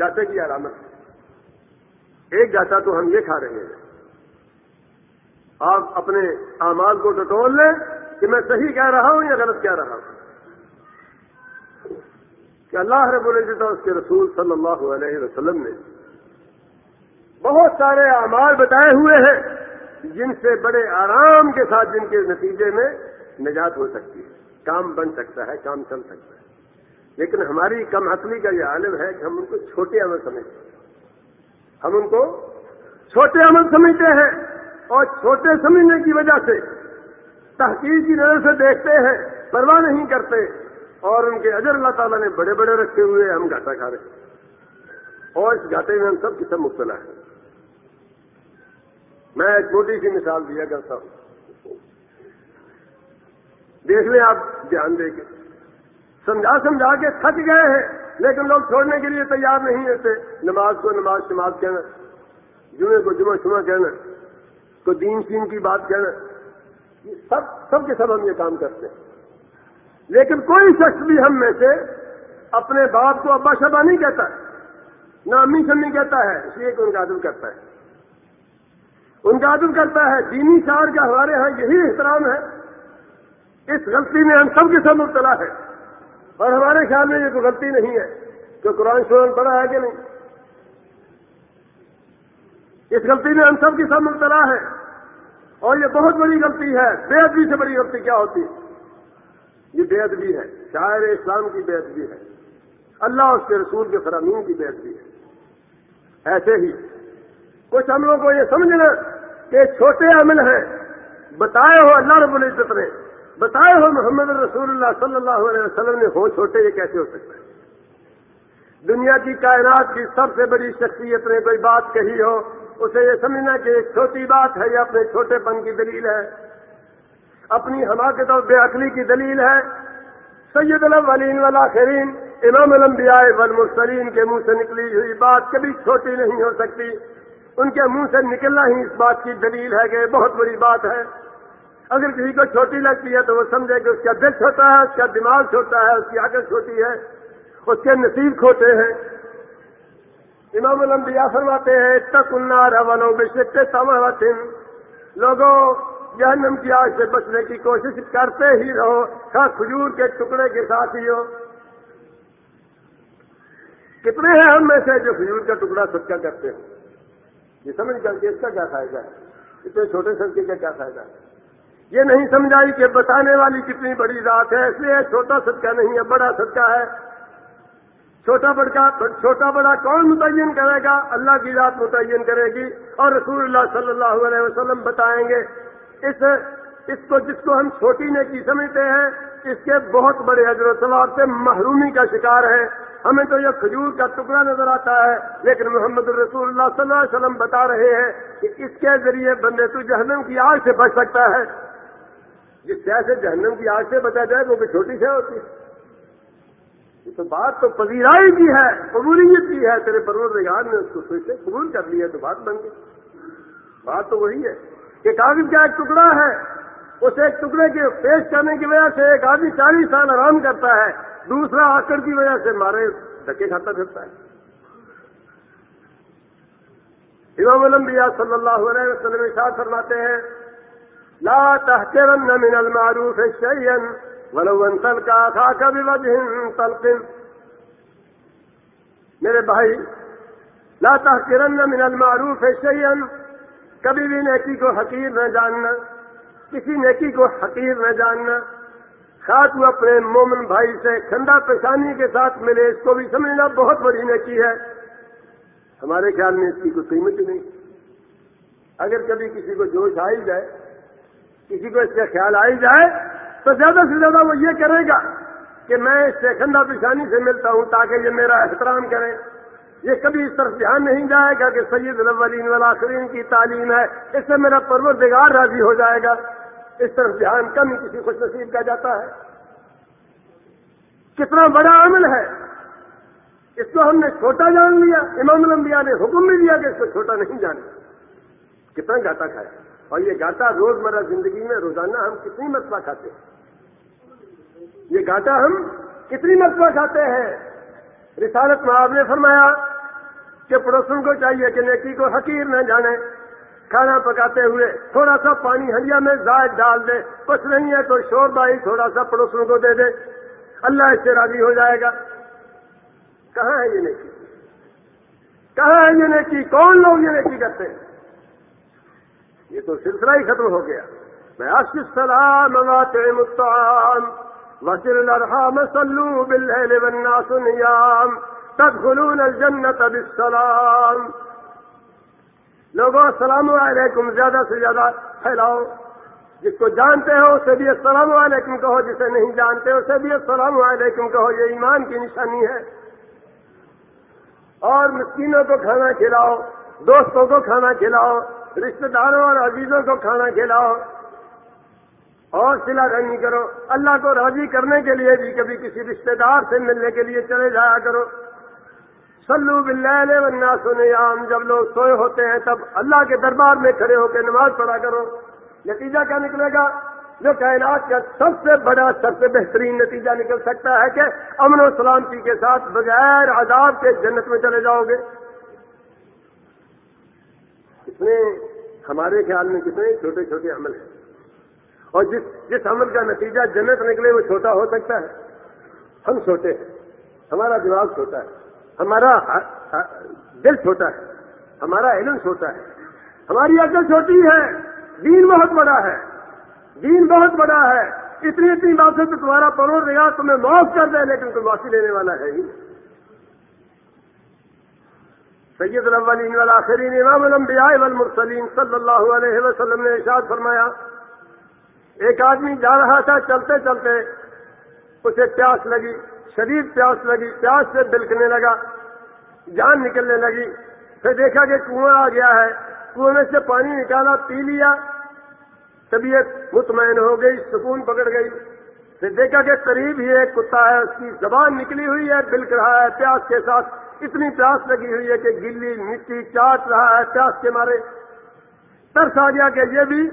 گاٹے کی علامت ایک گاٹا تو ہم یہ کھا رہے ہیں۔ آپ اپنے اعمال کو ٹٹول لیں کہ میں صحیح کہہ رہا ہوں یا غلط کہہ رہا ہوں؟ کہ اللہ رب العزت اس کے رسول صلی اللہ علیہ وسلم نے بہت سارے اعمال بتائے ہوئے ہیں جن سے بڑے آرام کے ساتھ جن کے نتیجے میں نجات ہو سکتی ہے، کام بن سکتا ہے، کام چل سکتا ہے۔ لیکن ہماری کم عقلی کا یہ عالم ہے کہ ہم ان کو چھوٹے عمل سمجھتے ہیں۔ ہم ان کو چھوٹے عمل سمجھتے ہیں۔ اور چھوٹے سمجھنے کی وجہ سے تحقیق کی نظر سے دیکھتے ہیں، پرواہ نہیں کرتے۔ اور ان کے اجر اللہ تعالیٰ نے بڑے بڑے رکھے ہوئے ہم گاٹا کھا رہے ہیں۔ اور اس گاٹے میں ہم سب کی سب مبتلا ہیں۔ میں ایک چھوٹی سی مثال دیا کرتا ہوں۔ دیکھ لیں آپ دھیان دے کے۔ سمجھا سمجھا کے تھک گئے ہیں، لیکن لوگ چھوڑنے کے لیے تیار نہیں ہوتے۔ نماز کو نماز، شماز کہنا، جمعے کو جمعہ شمع کہنا۔ تو دین سین کی بات کہنا سب سب کے سب ہم یہ کام کرتے ہیں۔ لیکن کوئی شخص بھی ہم میں سے اپنے باپ کو ابا شبا نہیں کہتا ہے نہ امی شمی کہتا ہے، اس لیے کہ ان کا عدل کرتا ہے۔ ان کا عدل کرتا ہے، دینی شعر کا ہمارے ہاں یہی احترام ہے۔ اس غلطی میں ہم سب کے سب مبتلا ہے اور ہمارے خیال میں یہ کوئی غلطی نہیں ہے کہ قرآن شرآن پڑھا ہے کہ نہیں۔ اس غلطی میں ہم سب کی سب مبتلا ہے اور یہ بہت بڑی غلطی ہے۔ بے ادبی سے بڑی غلطی کیا ہوتی؟ ہے یہ بے ادبی ہے۔ شاعر اسلام کی بے ادبی ہے۔ اللہ اس کے رسول کے فرامین کی بے ادبی ہے۔ ایسے ہی کچھ عملوں کو یہ سمجھنا کہ چھوٹے عمل ہیں۔ بتائے ہو اللہ رب العزت نے، بتائے ہو محمد رسول اللہ صلی اللہ علیہ وسلم نے ہو چھوٹے یہ کیسے ہو سکتا ہے دنیا کی کائنات کی سب سے بڑی شخصیت نے کوئی بات کہی ہو اسے یہ سمجھنا کہ ایک چھوٹی بات ہے، یہ اپنے چھوٹے پن کی دلیل ہے۔ اپنی حماقت اور بے عقلی کی دلیل ہے۔ سید الاولین والآخرین، امام الانبیاء والمرسلین کے منہ سے نکلی ہوئی بات کبھی چھوٹی نہیں ہو سکتی۔ ان کے منہ سے نکلنا ہی اس بات کی دلیل ہے کہ بہت بڑی بات ہے۔ اگر کسی کو چھوٹی لگتی ہے تو وہ سمجھے کہ اس کا دل چھوٹا ہے، اس کا دماغ چھوٹا ہے، اس کی عقل چھوٹی ہے، اس کے نصیب کھوتے ہیں۔ امام الانبیاء فرماتے ہیں تک النار ولو بشق تمہن لوگوں، جہنم کی آگ سے بچنے کی کوشش کرتے ہی رہو خواہ کھجور کے ٹکڑے کے ساتھ ہی ہو۔ کتنے ہیں ہم میں سے جو کھجور کا ٹکڑا صدقہ کرتے ہیں؟ یہ سمجھ کر کے اس کا کیا فائدہ ہے؟ اتنے چھوٹے صدقے کا کیا فائدہ ہے؟ یہ نہیں سمجھائی کہ بتانے والی کتنی بڑی ذات ہے، اس لیے چھوٹا صدقہ نہیں ہے، بڑا صدقہ ہے۔ چھوٹا بڑا چھوٹا بڑا کون متعین کرے گا؟ اللہ کی ذات متعین کرے گی اور رسول اللہ صلی اللہ علیہ وسلم بتائیں گے۔ اس اس کو، جس کو ہم چھوٹی نے کی سمجھتے ہیں، اس کے بہت بڑے حضر و ثواب سے محرومی کا شکار ہے۔ ہمیں تو یہ کھجور کا ٹکڑا نظر آتا ہے، لیکن محمد الرسول اللہ صلی اللہ علیہ وسلم بتا رہے ہیں کہ اس کے ذریعے بندے تو جہنم کی آگ سے بچ سکتا ہے۔ جس سے جہنم کی آگ سے بچا جائے، وہ بھی چھوٹی سے ہوتی ہے۔ تو بات تو پذیرائی کی ہے، قبولیت کی ہے۔ تیرے پروردگار نے اس کو پھر سے قبول کر لیا، تو بات بن گئی۔ بات تو وہی ہے۔ کہ کاغذ کا ایک ٹکڑا ہے۔ اس ایک ٹکڑے کے پیش کرنے کی وجہ سے ایک آدمی چالیس سال آرام کرتا ہے۔ دوسرا آکر کی وجہ سے مارے، دھکے کھاتا پھرتا ہے۔ امام الانبیاء صلی اللہ علیہ وسلم اشاد فرماتے ہیں، لا تحقرن من المعروف شيئا ولو ان کا خا کبھی تلقن میرے بھائی لاتا کرن من المعروف شیئن کبھی بھی نیکی کو حقیر نہ جاننا، کسی نیکی کو حقیر نہ جاننا. خاص وہ اپنے مومن بھائی سے کھندا پیشانی کے ساتھ ملے، اس کو بھی سمجھنا بہت بڑی نیکی ہے۔ ہمارے خیال میں اس کی کوئی قیمت نہیں۔ اگر کبھی کسی کو جوش آئی جائے، کسی کو اس کا خیال آئی جائے تو زیادہ سے زیادہ وہ یہ کرے گا کہ میں اس سے پیشانی سے ملتا ہوں تاکہ یہ میرا احترام کرے۔ یہ کبھی اس طرف دھیان نہیں جائے گا کہ سید الاولین والآخرین کی تعلیم ہے۔ اس سے میرا پروردگار راضی ہو جائے گا۔ اس طرف دھیان کم کسی خوش نصیب کا جاتا ہے۔ کتنا بڑا عمل ہے۔ اس کو ہم نے چھوٹا جان لیا۔ امام الانبیاء نے حکم بھی دیا کہ اس کو چھوٹا نہیں جانے۔ کتنا گاتا کھایا۔ اور یہ گاٹا روزمرہ زندگی میں روزانہ ہم کتنی مرتبہ کھاتے ہیں؟ یہ گاٹا ہم کتنی مرتبہ کھاتے ہیں؟ رسالت میں آپ نے فرمایا کہ پڑوسن کو چاہیے کہ نیکی کو حقیر نہ جانے۔ کھانا پکاتے ہوئے تھوڑا سا پانی ہلیا میں زائد ڈال دے۔ کچھ نہیں ہے تو شور بائی تھوڑا سا پڑوسوں کو دے دے۔ اللہ اس سے راضی ہو جائے گا۔ کہاں ہے یہ نیکی؟ کہاں ہے یہ نیکی؟ کون لوگ یہ نیکی کرتے ہیں؟ یہ تو سلسلہ ہی ختم ہو گیا۔ میں السلام الطعام وسل الارحام صلو بالليل والناس نيام تدخلون الجنة بالسلام۔ لوگوں، السلام علیکم، زیادہ سے زیادہ پھیلاؤ۔ جس کو جانتے ہو، اسے بھی السلام علیکم کہو۔ جسے نہیں جانتے، اسے بھی السلام علیکم کہو۔ یہ ایمان کی نشانی ہے۔ اور مسکینوں کو کھانا کھلاؤ، دوستوں کو کھانا کھلاؤ۔ رشتے داروں اور عزیزوں کو کھانا کھلاؤ اور سلا رحمی کرو۔ اللہ کو راضی کرنے کے لیے بھی کبھی کسی رشتے دار سے ملنے کے لیے چلے جایا کرو۔ سلو بلّہ بننا سنے عام جب لوگ سوئے ہوتے ہیں تب اللہ کے دربار میں کھڑے ہو کے نماز پڑھا کرو۔ نتیجہ کیا نکلے گا؟ جو کائنات کا سب سے بڑا، سب سے بہترین نتیجہ نکل سکتا ہے کہ امن و سلامتی کے ساتھ بغیر عذاب کے جنت میں چلے جاؤ گے۔ کتنے ہمارے خیال میں کتنے چھوٹے چھوٹے عمل ہیں۔ اور جس جس عمل کا نتیجہ جنت نکلے وہ چھوٹا ہو سکتا ہے۔ ہم چھوٹے ہیں۔ ہمارا دماغ چھوٹا ہے۔ ہمارا دل چھوٹا ہے۔ ہمارا علم چھوٹا ہے۔ ہماری عقل چھوٹی ہے۔ دین بہت بڑا ہے۔ دین بہت بڑا ہے۔ اتنی اتنی باتیں تو تمہارا پرور رہا تمہیں معاف کر دے، لیکن تم معافی لینے والا ہے ہی سید الاولین والآخرین، امام الانبیاء والمرسلین صلی اللہ علیہ وسلم نے ارشاد فرمایا، ایک آدمی جا رہا تھا، چلتے چلتے اسے پیاس لگی، شدید پیاس لگی، پیاس سے بلکنے لگا، جان نکلنے لگی، پھر دیکھا کہ کنواں آ گیا ہے کنویں میں سے پانی نکالا، پی لیا، طبیعت مطمئن ہو گئی، سکون پکڑ گئی، پھر دیکھا کہ قریب ہی ایک کتا ہے، اس کی زبان نکلی ہوئی ہے، بلک رہا ہے، پیاس کے ساتھ اتنی پیاس لگی ہوئی ہے کہ گلی مٹی چاٹ رہا ہے، پیاس کے مارے۔ ترس آ گیا کہ یہ بھی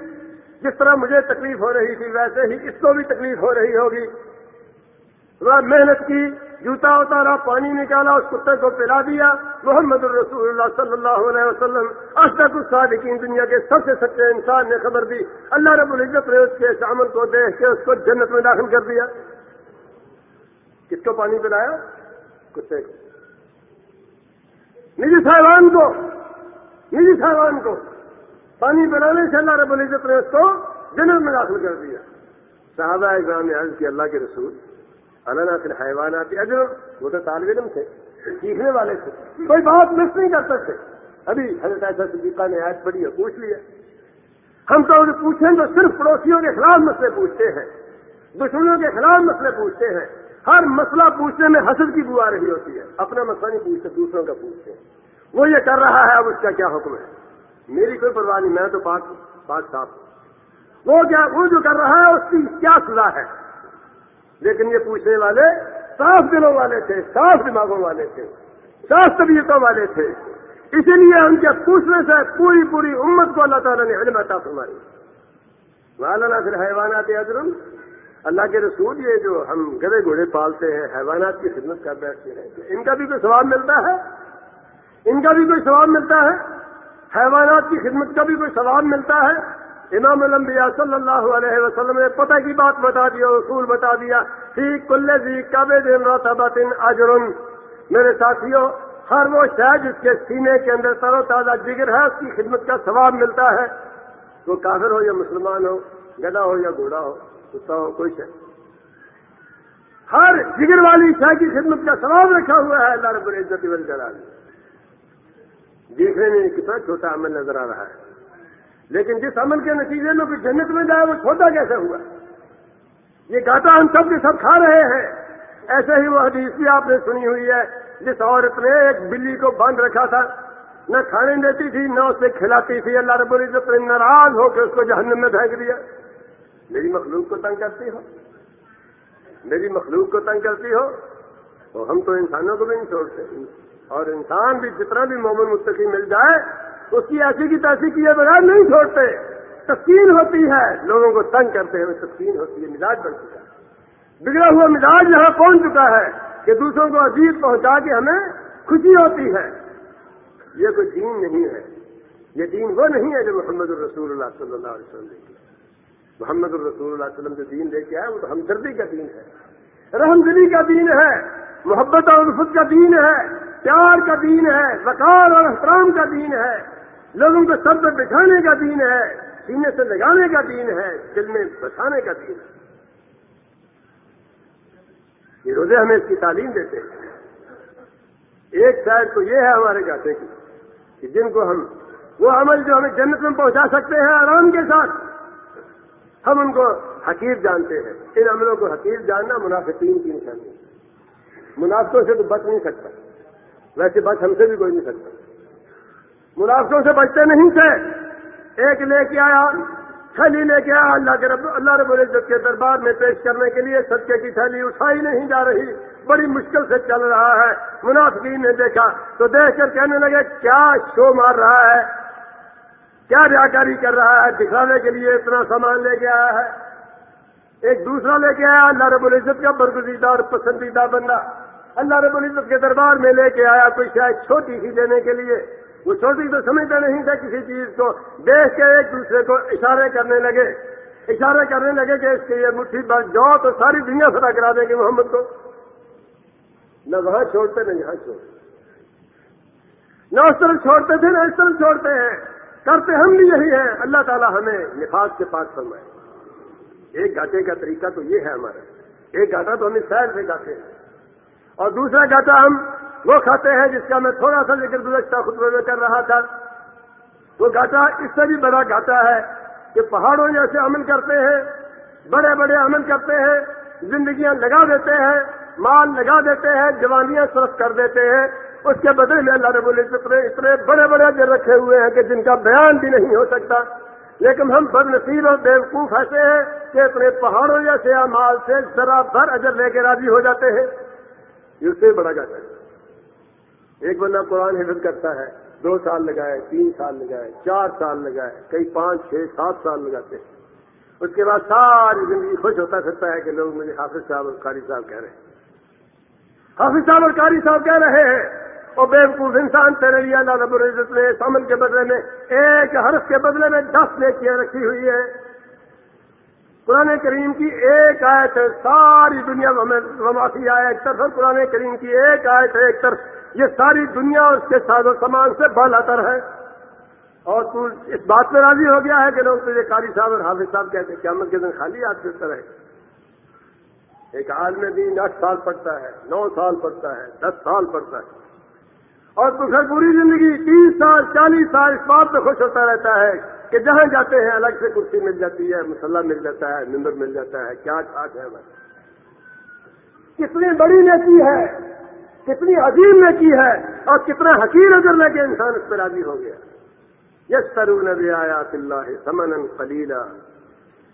جس طرح مجھے تکلیف ہو رہی تھی، ویسے ہی اس کو بھی تکلیف ہو رہی ہوگی۔ محنت کی، جوتا اتارا، پانی نکالا، اس کتے کو پلا دیا۔ محمد الرسول اللہ صلی اللہ علیہ وسلم، آج تک دنیا کے سب سے سچے انسان نے خبر دی۔ اللہ رب العزت نے اس کے عمل کو دیکھ کے اس کو جنت میں داخل کر دیا۔ کس کو پانی پلایا؟ کتے کو۔ نجی حیوان کو، نجی حیوان کو پانی بنانے سے اللہ رب العزت نے اس کو جنرل میں داخل کر دیا۔ صحابہ اکرام نے عرض کی اللہ کے رسول اللہ پھر حیوانات اجر، وہ تو طالب علم تھے، سیکھنے والے تھے۔ کوئی بات مس نہیں کر سکتے۔ ابھی حضرت ایسا صدیقہ نے آج پڑھی ہے پوچھ لیا۔ ہم تو پوچھیں تو صرف پڑوسیوں کے خلاف مسئلے پوچھتے ہیں، دشمنوں کے خلاف مسئلے پوچھتے ہیں۔ ہر مسئلہ پوچھنے میں حسد کی بو آ رہی ہوتی ہے۔ اپنا مسئلہ نہیں پوچھتے، دوسروں کا پوچھتے ہیں۔ وہ یہ کر رہا ہے، اب اس کا کیا حکم ہے؟ میری کوئی پرواہ نہیں، میں تو پاک پاک صاف ہوں۔ وہ کیا، وہ جو کر رہا ہے، اس کی کیا سزا ہے؟ لیکن یہ پوچھنے والے صاف دلوں والے تھے، صاف دماغوں والے تھے، صاف طبیعتوں والے تھے۔ اسی لیے ان کے پوچھنے سے پوری پوری امت کو اللہ تعالیٰ نے علم عطا فرمائی۔ مولانا پھر حیوانات اجرم اللہ کے رسول یہ جو ہم گدے گھوڑے پالتے ہیں، حیوانات کی خدمت کر بیٹھتے ہیں ان کا بھی کوئی ثواب ملتا ہے؟ ان کا بھی کوئی ثواب ملتا ہے؟ حیوانات کی خدمت کا بھی کوئی ثواب ملتا ہے؟ امام الانبیاء صلی اللہ علیہ وسلم نے پتہ کی بات بتا دیا اصول بتا دیا، فی کل جی کب دن رتبن اجرن میرے ساتھیوں ہر وہ شہ جس کے سینے کے اندر تر و تازہ جگر ہے، اس کی خدمت کا ثواب ملتا ہے۔ وہ کافر ہو یا مسلمان ہو گدا ہو یا گھوڑا ہو کتا ہو کوئی شہ ہر جگر والی شہ کی خدمت کا ثواب رکھا ہوا ہے، اللہ رب العزت جلال دیکھنے میں کتنا چھوٹا عمل نظر آ رہا ہے۔ لیکن جس عمل کے نتیجے میں کوئی جنت میں جائے، وہ چھوٹا کیسے ہوا؟ یہ گاٹا ہم سب کے سب کھا رہے ہیں۔ ایسے ہی وہ حدیث بھی آپ نے سنی ہوئی ہے، جس عورت نے ایک بلی کو باندھ رکھا تھا، نہ کھانے دیتی تھی، نہ اسے کھلاتی تھی۔ اللہ رب العزت نے ناراض ہو کے اس کو جہنم میں پھینک دیا۔ میری مخلوق کو تنگ کرتی ہو؟ میری مخلوق کو تنگ کرتی ہو؟ تو ہم تو انسانوں کو بھی نہیں چھوڑتے۔ اور انسان بھی جتنا بھی مومن مستقی مل جائے، اس کی ایسی کی تیسی کیے بغیر نہیں چھوڑتے۔ تسکین ہوتی ہے۔ لوگوں کو تنگ کرتے ہوئے تسکین ہوتی ہے، مزاج بن چکا ہے۔ بگڑا ہوا مزاج یہاں پہنچ چکا ہے کہ دوسروں کو عزیز پہنچا کے ہمیں خوشی ہوتی ہے؟ یہ کوئی دین نہیں ہے۔ یہ دین وہ نہیں ہے جو محمد الرسول اللہ صلی اللہ علیہ وسلم لے محمد الرسول اللہ علیہ وسلم جو دین لے کے آئے، وہ تو ہمدردی کا دین ہے۔ رحم دلی کا دین ہے، محبت اور الفت کا دین ہے، پیار کا دین ہے، وقار اور احترام کا دین ہے۔ لوگوں کو سب پہ بٹھانے کا دین ہے، سینے سے لگانے کا دین ہے، دل میں بسانے کا دین ہے۔ یہ روزے ہمیں اس کی تعلیم دیتے ہیں۔ ایک شاید تو یہ ہے ہمارے گاٹے کی کہ جن کو ہم، وہ عمل جو ہمیں جنت میں پہنچا سکتے ہیں آرام کے ساتھ ہم ان کو حقیق جانتے ہیں۔ ان عملوں کو حقیق جاننا منافقین کی نشانی ہے۔ منافقوں سے تو بچ نہیں سکتا۔ ویسے بچ ہم سے بھی کوئی نہیں سکتا۔ منافقوں سے بچتے نہیں تھے۔ ایک لے کے آیا، تھیلی لے کے آیا اللہ کے رب، اللہ رب العزت کے دربار میں پیش کرنے کے لیے سچے کی تھیلی اٹھائی نہیں جا رہی۔ بڑی مشکل سے چل رہا ہے۔ منافقین نے دیکھا تو دیکھ کر کہنے لگے، کیا شو مار رہا ہے؟ کیا ریاکاری کر رہا ہے؟ دکھانے کے لیے اتنا سامان لے کے آیا ہے۔ ایک دوسرا لے کے آیا۔ اللہ رب العزت کا برگزیدہ اور پسندیدہ بندہ۔ اللہ رب العزت کے دربار میں لے کے آیا کوئی شاید چھوٹی سی دینے کے لیے۔ وہ چھوٹی تو سمجھتے نہیں تھے کسی چیز کو۔ دیکھ کے ایک دوسرے کو اشارے کرنے لگے۔ اشارے کرنے لگے کہ اس کے یہ مٹھی بس جاؤ تو ساری دنیا فدا کرا دیں گے محمد کو۔ نہ وہاں چھوڑتے، نہ یہاں چھوڑتے۔ نہ اس طرف چھوڑتے تھے، نہ اس طرف چھوڑتے ہیں۔ کرتے ہم بھی یہی ہیں۔ اللہ تعالیٰ ہمیں نفاذ کے پاس فرمائے۔ ایک گاٹے کا طریقہ تو یہ ہے ہمارا۔ ایک گاٹا تو ہمیں سیر سے گاتے ہیں۔ اور دوسرا گاٹا ہم وہ کھاتے ہیں جس کا میں تھوڑا سا ذکر گزشتہ خطبے میں کر رہا تھا۔ وہ گاٹا اس سے بھی بڑا گاٹا ہے کہ پہاڑوں جیسے عمل کرتے ہیں، بڑے بڑے عمل کرتے ہیں، زندگیاں لگا دیتے ہیں، مال لگا دیتے ہیں، جوانیاں صرف کر دیتے ہیں۔ اس کے بدلے میں اللہ رب العزت نے اتنے بڑے بڑے اجر رکھے ہوئے ہیں کہ جن کا بیان بھی نہیں ہو سکتا۔ لیکن ہم بد نصیب اور بیوقوف ایسے ہیں کہ اتنے پہاڑوں یا جیسے مال سے ذرا بھر اجر لے کے راضی ہو جاتے ہیں۔ یہ اس سے بڑا جاتا ہے۔ ایک بندہ قرآن حفظ کرتا ہے، دو سال لگائے، تین سال لگائے، چار سال لگائے، کئی پانچ، چھ، سات سال لگاتے ہیں۔ اس کے بعد ساری زندگی خوش ہوتا پھرتا ہے کہ لوگ مجھے حافظ صاحب اور قاری صاحب کہہ رہے ہیں۔ حافظ صاحب اور قاری صاحب کہہ رہے ہیں۔ اور بےوقوف انسان تیرے لیے اللہ رب العزت نے سامن کے بدلے میں ایک حرف کے بدلے میں دس نیکیاں رکھی ہوئی ہے قرآن کریم کی ایک آیت ہے، ساری دنیا میں معافی آئے ایک طرف قرآن کریم کی ایک آیت ہے، ایک طرف۔ یہ ساری دنیا اس کے ساز و سامان سے بالا تر ہے۔ اور تو اس بات پہ راضی ہو گیا ہے کہ لوگ تجھے قاری صاحب اور حافظ صاحب کہتے ہیں قیامت کے دن خالی آج سے طرح ایک عالم دین آٹھ سال پڑتا ہے، نو سال پڑتا ہے، دس سال پڑتا ہے۔ اور تو پھر پوری زندگی تیس سال، چالیس سال اس بات پہ خوش ہوتا رہتا ہے کہ جہاں جاتے ہیں الگ سے کرسی مل جاتی ہے، مسلح مل جاتا ہے، نمبر مل جاتا ہے، کیا ٹھاک ہے بس؟ کتنی بڑی نیکی ہے، کتنی عظیم نیکی ہے، اور کتنا حقیر اگر لے کے انسان اس پہ راضی ہو گیا۔ یس ترون آیات اللہ سمن خلیلا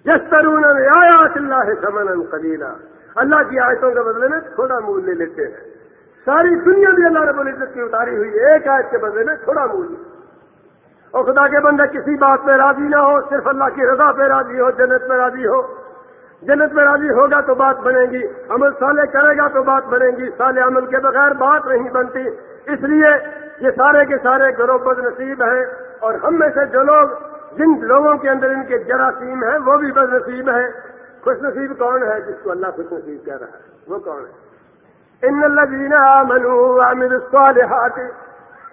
یس ترون آیات اللہ سمن خلیلا اللہ کی آیتوں کے بدلے میں تھوڑا مول لے لیتے ہیں۔ ساری دنیا بھی اللہ رب العزت کی اتاری ہوئی ایک آیت کے بدلے میں تھوڑا مول اور خدا کے بندے کسی بات پہ راضی نہ ہو، صرف اللہ کی رضا پہ راضی ہو، جنت پہ راضی ہو۔ جنت میں راضی ہوگا تو بات بنے گی، عمل صالح کرے گا تو بات بنے گی۔ صالح عمل کے بغیر بات نہیں بنتی۔ اس لیے یہ سارے کے سارے گروہ بد نصیب ہیں اور ہم میں سے جو لوگ جن لوگوں کے اندر ان کے جراثیم ہیں، وہ بھی بد نصیب ہیں۔ خوش نصیب کون ہے جس کو اللہ خوش نصیب کہہ رہا ہے؟ وہ کون ہے؟ ان الذين امنوا وعملوا الصالحات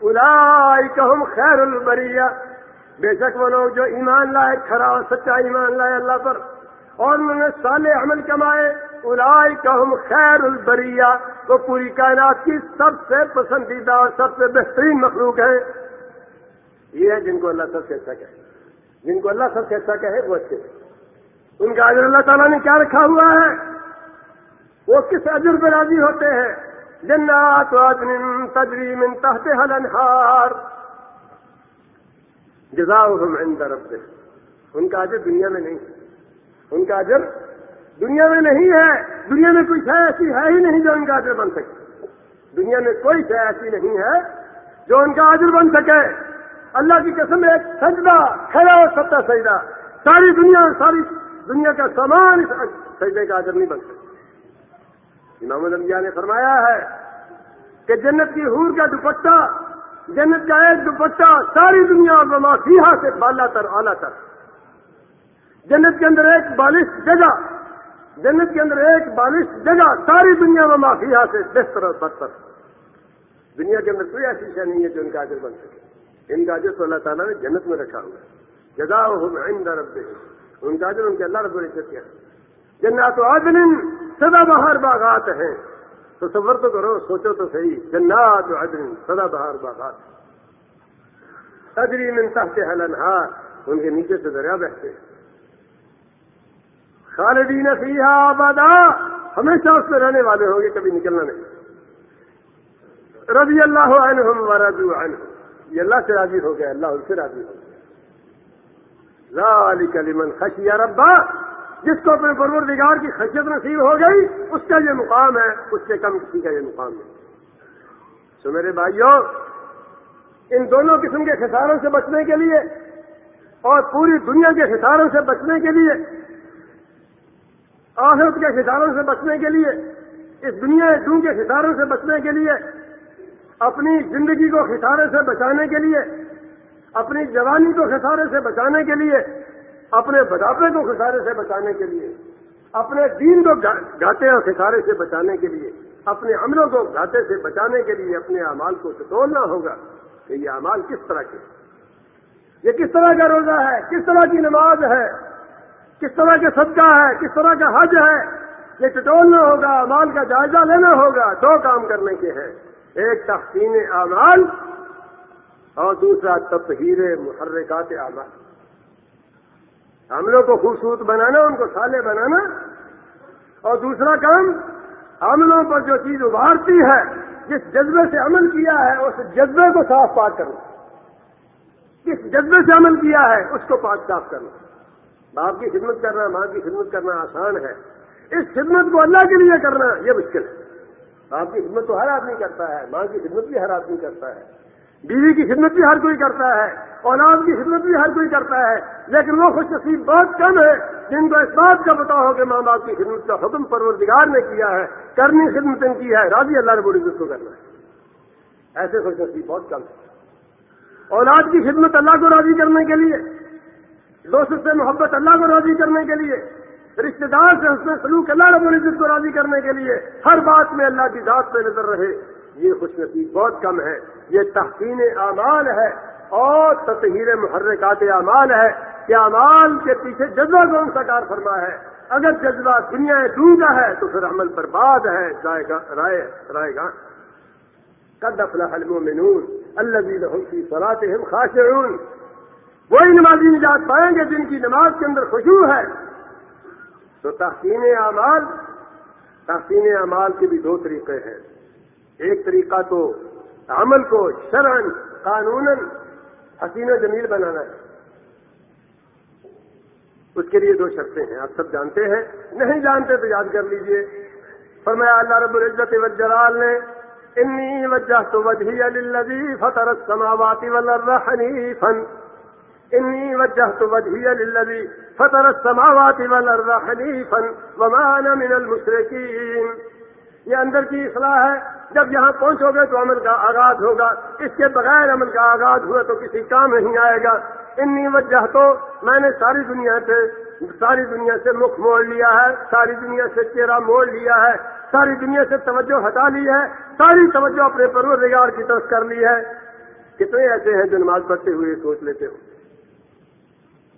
اولئك هم خیر البریہ بے شک وہ لوگ جو ایمان لائے، کھڑا اور سچا ایمان لائے اللہ پر. اور انہوں نے سال عمل کمائے الائی کا ہم خیر البریہ وہ پوری کائنات کی سب سے پسندیدہ اور سب سے بہترین مخلوق ہے یہ ہے جن کو اللہ سب سے اچھا کہے. جن کو اللہ سب سے اچھا کہے، وہ اچھے ان کا اجر اللہ تعالیٰ نے کیا رکھا ہوا ہے؟ وہ کس اجر پہ راضی ہوتے ہیں؟ جنات تجریم تحت حل انہار جزاؤہم عند ربهم. ان کا اجر دنیا میں نہیں ہے. ان کا اجر دنیا میں نہیں ہے. دنیا میں کوئی شے ایسی ہے ہی نہیں جو ان کا اجر بن سکے. دنیا میں کوئی شے ایسی نہیں ہے جو ان کا اجر بن سکے. اللہ کی قسم ایک سجدہ، کھڑا ہو سکتا سجدہ. ساری دنیا ساری دنیا کا سامان سجدے کا اجر نہیں بن سکتا. امام الانبیاء نے فرمایا ہے کہ جنت کی حور کا دوپٹہ، جنت کا ایک دوپٹہ ساری دنیا اور مافیہ سے بالا تر، اعلیٰ تر۔ جنت کے اندر ایک بالش جگہ، جنت کے اندر ایک بالش جگہ ساری دنیا میں مافیا سے بہتر اور بدتر۔ دنیا کے اندر کوئی ایسی شہ نہیں ہے جو ان کا عجر بن سکے۔ ان کا عجر تو اللہ تعالیٰ نے جنت میں رکھا ہوا ہے۔ جگہ ہو رب ان کا عجر ان کے اللہ رب العزت کیا جنات و سدا بہار باغات ہیں۔ تو سفر تو کرو، سوچو تو صحیح۔ جنات و عادل سدا بہار باغات تجری من تحت حلنہار ان کے نیچے سے دریا بہتے ہیں۔ خالدین فیہا آبادا، ہمیشہ اس میں رہنے والے ہوں گے، کبھی نکلنا نہیں۔ رضی اللہ عنہم ورضو عنہ۔ یہ اللہ سے راضی ہو گیا اللہ ان سے راضی ہو گیا ذالک لمن خشی ربا جس کو اپنے پروردگار کی خشیت نصیب ہو گئی، اس کا یہ مقام ہے، اس سے کم کسی کا یہ مقام ہے سو میرے بھائیوں، ان دونوں قسم کے خساروں سے بچنے کے لیے اور پوری دنیا کے خساروں سے بچنے کے لیے، آخرت کے ستاروں سے بچنے کے لیے، اس دنیا ڈوں کے ستاروں سے بچنے کے لیے، اپنی زندگی کو خسارے سے بچانے کے لیے، اپنی جوانی کو خسارے سے بچانے کے لیے اپنے بداپے کو خسارے سے بچانے کے لیے، اپنے دین کو گاتے اور خسارے سے بچانے کے لیے، اپنے عملوں کو گھاٹے سے بچانے کے لیے اپنے اعمال کو ٹٹولنا ہوگا کہ یہ اعمال کس طرح کے یہ کس طرح کا روزہ ہے؟ کس طرح کی نماز ہے؟ کس طرح کا صدقہ ہے؟ کس طرح کا حج ہے؟ یہ ٹٹولنا ہوگا امال کا جائزہ لینا ہوگا، دو کام کرنے کے ہیں۔ ایک تحسین اعمال اور دوسرا تفہیر محرکات اعمال۔ عملوں کو خوبصورت بنانا، ان کو سالے بنانا۔ اور دوسرا کام عملوں پر جو چیز ابھارتی ہے، جس جذبے سے عمل کیا ہے، اس جذبے کو صاف پاک کرنا جس جذبے سے عمل کیا ہے، اس کو پاک صاف کرنا باپ کی خدمت کرنا، ماں کی خدمت کرنا آسان ہے۔ اس خدمت کو اللہ کے لیے کرنا، یہ مشکل ہے۔ باپ کی خدمت تو ہر آدمی کرتا ہے، ماں کی خدمت بھی ہر آدمی کرتا ہے۔ بیوی کی خدمت بھی ہر کوئی کرتا ہے، اولاد کی خدمت بھی ہر کوئی کرتا ہے، لیکن وہ خوش نصیب بہت کم ہے۔ جن کو اس بات کا پتا ہو کہ ماں باپ کی خدمت کا حکم پروردگار نے کیا ہے، کرنی خدمت کی ہے، راضی اللہ رب العزت کو کرنا ہے۔ ایسے خوش نصیب بہت کم ہے۔ اولاد کی خدمت اللہ کو راضی کرنے کے لیے، دوست سے محبت اللہ کو راضی کرنے کے لیے رشتے دار سے حسن سلوک اللہ رب العزت کو راضی کرنے کے لیے، ہر بات میں اللہ کی ذات پہ نظر رہے۔ یہ خوش نصیب بہت کم ہے۔ یہ تحسین اعمال ہے اور تطہیر محرکات اعمال ہے۔ کہ اعمال کے پیچھے جذبہ کون سا کار فرما ہے؟ اگر جذبہ دنیا ڈوبا ہے تو پھر عمل برباد ہے۔ رائے گا رائے گا۔ قد افلح المؤمنون الذين هم في صلاتهم خاشعون۔ وہی نمازی نجات پائیں گے جن کی نماز کے اندر خوشبو ہے۔ تو تحسین اعمال تحسین اعمال کے بھی دو طریقے ہیں۔ ایک طریقہ تو عمل کو شرعن قانون حسین و جمیل بنانا ہے۔ اس کے لیے دو شرطیں ہیں، آپ سب جانتے ہیں۔ نہیں جانتے تو یاد کر لیجیے۔ فرمایا اللہ رب العزت وجلال نے انی وجہ تو وجہ فطر السماوات والارض حنیفا۔ انی وجہ تو وجہ للذی فطر السماوات والارض حنیفا۔ وما انا من المشرکین۔ یہ اندر کی اصلاح ہے۔ جب یہاں پہنچو گے تو عمل کا آغاز ہوگا۔ اس کے بغیر عمل کا آغاز ہوا تو کسی کام نہیں آئے گا۔ انی وجہ تو میں نے ساری دنیا سے، ساری دنیا سے مکھ موڑ لیا ہے۔ ساری دنیا سے چہرہ موڑ لیا ہے۔ ساری دنیا سے توجہ ہٹا لی ہے۔ ساری توجہ اپنے پروردگار کی طرف کر لی ہے۔ کتنے ایسے ہیں جو نماز پڑھتے ہوئے سوچ لیتے ہو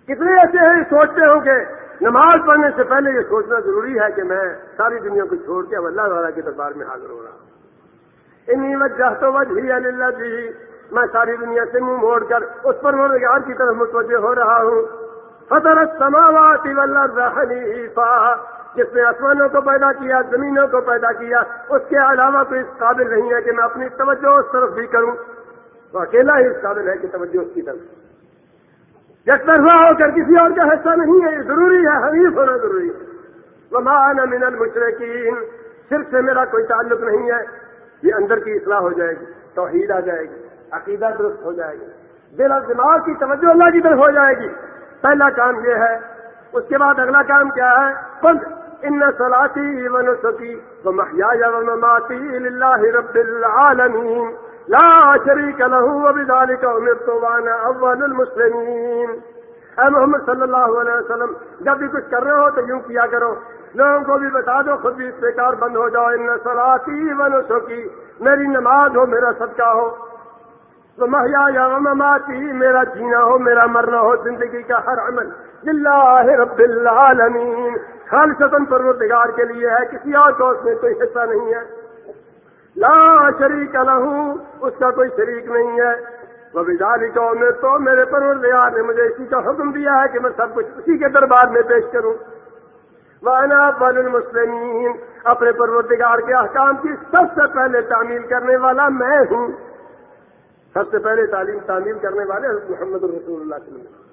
کتنے ایسے ہیں سوچتے ہو کہ نماز پڑھنے سے پہلے یہ سوچنا ضروری ہے کہ میں ساری دنیا کو چھوڑ کے اب اللہ تعالیٰ کے دربار میں حاضر ہو رہا ہوں۔ انی وجہ تو وجہ اللہ جی میں ساری دنیا سے منہ موڑ کر اس پر روزگار کی طرف متوجہ ہو رہا ہوں۔ فطرت سماوات والارض حنیفا، جس نے آسمانوں کو پیدا کیا، زمینوں کو پیدا کیا، اس کے علاوہ تو اس قابل نہیں ہے کہ میں اپنی توجہ اس طرف بھی کروں۔ تو اکیلا ہی اس قابل ہے کہ توجہ اس کی طرف۔ یک طرفہ ہو کر کسی اور کا حصہ نہیں ہے، یہ ضروری ہے حریف ہونا ضروری ہے۔ وہ مان من المشرقین صرف سے میرا کوئی تعلق نہیں ہے، یہ اندر کی اصلاح ہو جائے گی، توحید آ جائے گی، عقیدہ درست ہو جائے گی۔ بلا دماغ کی توجہ اللہ کی طرف ہو جائے گی۔ پہلا کام یہ ہے، اس کے بعد اگلا کام کیا ہے؟ خود ان سلاتی و نسکی و محیا و مماتی رب العالمین لا شریک له، وبذلك امرت وانا اول المسلمین اے محمد صلی اللہ علیہ وسلم، جب بھی کچھ کر رہے ہو تو یوں کیا کرو؟ لوگوں کو بھی بتا دو، خود بھی اس کار بند ہو جاؤ ان سلاتی و نسکی میری نماز ہو، میرا صدقہ ہو۔ تو محیا یا مماتی میرا جینا ہو، میرا مرنا ہو، زندگی کا ہر عمل۔ للہ رب العالمین۔ خالصتاً پروردگار کے لیے ہے، کسی اور کو اس میں کوئی حصہ نہیں ہے۔ لا شریک لہو، اس کا کوئی شریک نہیں ہے۔ وہ بزاری میں تو میرے پروردگار نے مجھے اسی کا حکم دیا ہے کہ میں سب کچھ اسی کے دربار میں پیش کروں۔ وانا بل المسلمین اپنے پروردگار کے احکام کی سب سے پہلے تعمیل کرنے والا میں ہوں۔ سب سے پہلے تعلیم تعمیل کرنے والے محمد الرسول اللہ صلی اللہ علیہ وسلم۔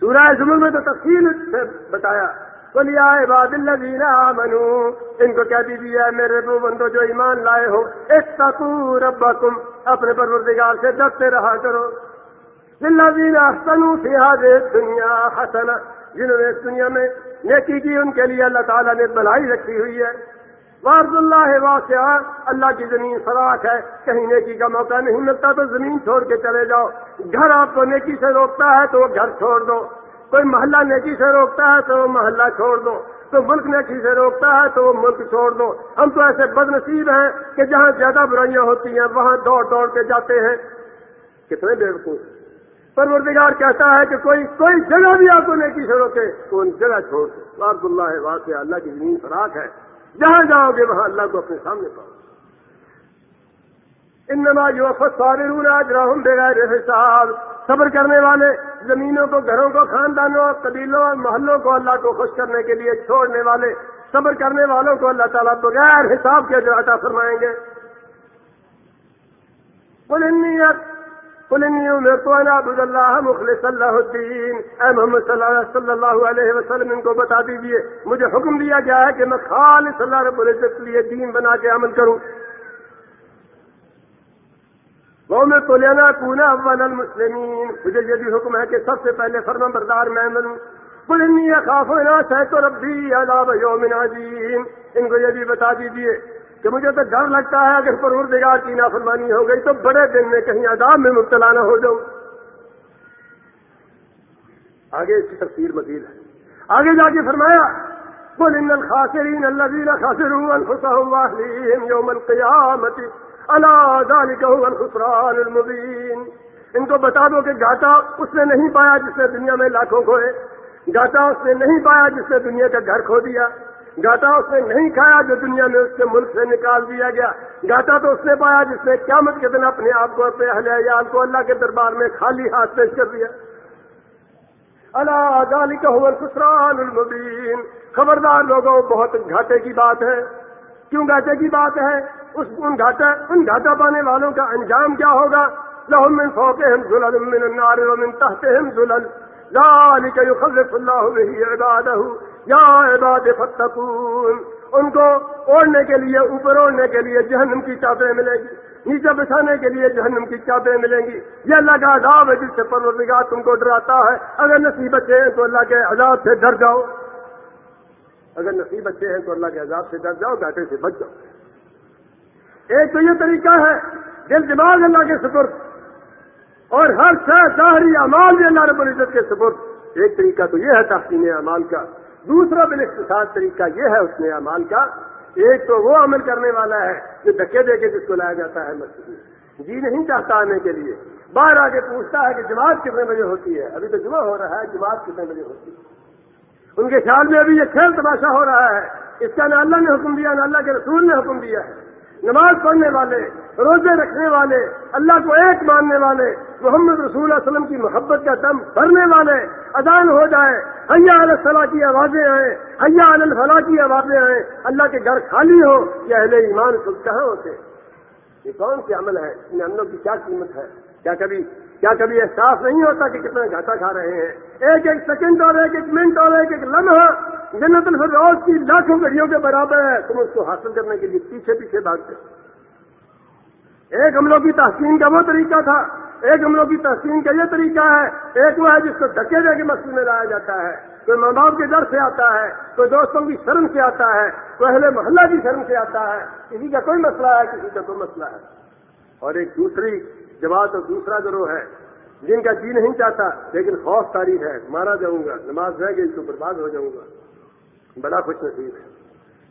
سورہ زمر میں تو تفصیل سے بتایا۔ بولیا عباد اللہ دینا منو ان کو کیا دیجیے میرے بو بندو جو ایمان لائے ہو اس تقور ابا تم اپنے پروردگار سے ڈرتے رہا کرو۔ اللہ دینا سنو فیاد دنیا حسن جنہوں نے اس دنیا میں نیکی کی، ان کے لیے اللہ تعالیٰ نے بلائی رکھی ہوئی ہے۔ وارض اللہ واسع اللہ کی زمین فراق ہے۔ کہیں نیکی کا موقع نہیں ملتا تو زمین چھوڑ کے چلے جاؤ۔ گھر آپ کو نیکی سے روکتا ہے تو وہ گھر چھوڑ دو۔ کوئی محلہ نیکی سے روکتا ہے تو وہ محلہ چھوڑ دو تو ملک نیکی سے روکتا ہے تو وہ ملک چھوڑ دو۔ ہم تو ایسے بد نصیب ہیں کہ جہاں زیادہ برائیاں ہوتی ہیں، وہاں دوڑ دوڑ کے جاتے ہیں۔ کتنے دیر کو پروردگار کہتا ہے کہ کوئی کوئی جگہ بھی آپ کو نیکی سے روکے تو ان جگہ چھوڑ دو وارد اللہ واقع اللہ کی زمین فراق ہے۔ جہاں جاؤ گے وہاں اللہ کو اپنے سامنے پاؤ۔ ان نماز سارے آج راہم بغیر حساب۔ صبر کرنے والے، زمینوں کو، گھروں کو، خاندانوں اور قبیلوں اور محلوں کو اللہ کو خوش کرنے کے لیے چھوڑنے والے، صبر کرنے والوں کو اللہ تعالیٰ بغیر حساب کے جو عطا فرمائیں گے۔ نیت اللہ مخلص اللہ الدین۔ اے محمد صلی اللہ علیہ وسلم، ان کو بتا دیجیے مجھے حکم دیا گیا ہے کہ میں خالص اللہ رب العزت کے لیے دین بنا کے عمل کروں۔ میں تو لینا پونا اول المسلمین؟ مجھے یہ بھی حکم ہے کہ سب سے پہلے فرما بردار میں بنوں پلنی خاف تو ربی عذاب یوم عظیم۔ ان کو یہ بھی بتا دیجیے کہ مجھے تو ڈر لگتا ہے اگر پروردگار کی نافرمانی ہو گئی تو بڑے دن میں کہیں عذاب میں مبتلا نہ ہو جاؤں۔ آگے اس کی تفصیل مزید ہے۔ آگے جا کے فرمایا بول ان الخاسرین الذين خسروا انفسهم واهليهم يوم القيامه اللہ الخسران المبین ان کو بتا دو کہ گاٹا اس نے نہیں پایا جس نے دنیا میں لاکھوں کھوئے۔ گاٹا اس نے نہیں پایا جس نے دنیا کا گھر کھو دیا۔ گاٹا اس نے نہیں کھایا جو دنیا میں اس کے ملک سے نکال دیا گیا۔ گاٹا تو اس نے پایا جس نے قیامت کے دن اپنے آپ کو، اپنے اہل عیال کو اللہ کے دربار میں خالی ہاتھ پیش کر دیا۔ اللہ گالی کا خسران المبین خبردار لوگوں، بہت گھاٹے کی بات ہے۔ کیوں گھاٹے کی بات ہے؟ اس ان گھاٹا ان گھاٹا پانے والوں کا انجام کیا ہوگا؟ لهم من فوقهم ظلل من النار ومن تحتهم ظلل ذلك يخلف الله به عباده یا عباد فتقون۔ ان کو اوڑھنے کے لیے، اوپر اوڑھنے کے لیے جہنم کی چادریں ملیں گی۔ نیچے بچھانے کے لیے جہنم کی چادریں ملیں گی۔ یہ اللہ کا عذاب ہے جس سے پروردگار تم کو ڈراتا ہے۔ اگر نصیب بچے ہیں تو اللہ کے عذاب سے ڈر جاؤ۔ اگر نصیب بچے ہیں تو اللہ کے عذاب سے ڈر جاؤ گاٹے سے بچ جاؤ۔ ایک تو یہ طریقہ ہے دل دماغ اللہ کے سپرد اور ہر شہ ظاہری امال بھی اللہ رب العزت کے سپرد۔ ایک طریقہ تو یہ ہے تحسین امال کا۔ دوسرا بالاختصار طریقہ یہ ہے اس میں امال کا۔ ایک تو وہ عمل کرنے والا ہے جو دھکے دے کے جس کو لایا جاتا ہے مسجد میں۔ جی نہیں چاہتا آنے کے لیے۔ باہر آ کے پوچھتا ہے کہ جماعت کتنے بجے ہوتی ہے؟ ابھی تو جمعہ ہو رہا ہے، جماعت کتنے بجے ہوتی ہے؟ ان کے خیال میں ابھی یہ کھیل تماشا ہو رہا ہے۔ اس کا نہ اللہ نے حکم دیا، نہ اللہ کے رسول نے حکم دیا ہے۔ نماز پڑھنے والے، روزے رکھنے والے، اللہ کو ایک ماننے والے، محمد رسول اللہ علیہ وسلم کی محبت کا دم بھرنے والے ادان ہو جائے، حیا الفلاح کی آوازیں آئیں، حیا الفلاح کی آوازیں آئیں، اللہ کے گھر خالی ہو یا اہل ایمان سب کہاں ہوتے؟ یہ کون سے عمل ہے ان عملوں کی کیا قیمت ہے؟ کیا کبھی کیا کبھی احساس نہیں ہوتا کہ کتنا گھاٹا کھا رہے ہیں؟ ایک ایک سیکنڈ اور ایک ایک منٹ اور ایک ایک لمحہ جنت الفردوس کی لاکھوں گھڑیوں کے برابر ہے، تم اس کو حاصل کرنے کے لیے پیچھے پیچھے بھاگتے ایک حملوں کی تحسین کا وہ طریقہ تھا۔ ایک حملوں کی تحسین کا یہ طریقہ ہے، ایک وہ ہے جس کو دھکے دے کے مسجد میں لایا جاتا ہے۔ کوئی ماں باپ کے در سے آتا ہے، کوئی دوستوں کی شرم سے آتا ہے، کوئی اہل محلہ کی شرم سے آتا ہے۔ کسی کا کوئی مسئلہ ہے، کسی کا کوئی مسئلہ ہے۔ اور ایک دوسری جماعت اور دوسرا گروہ ہے، جن کا جی نہیں چاہتا، لیکن خوف تاری ہے، مارا جاؤں گا، نماز رہ گئی تو برباد ہو جاؤں گا۔ بڑا خوش نصیب ہے۔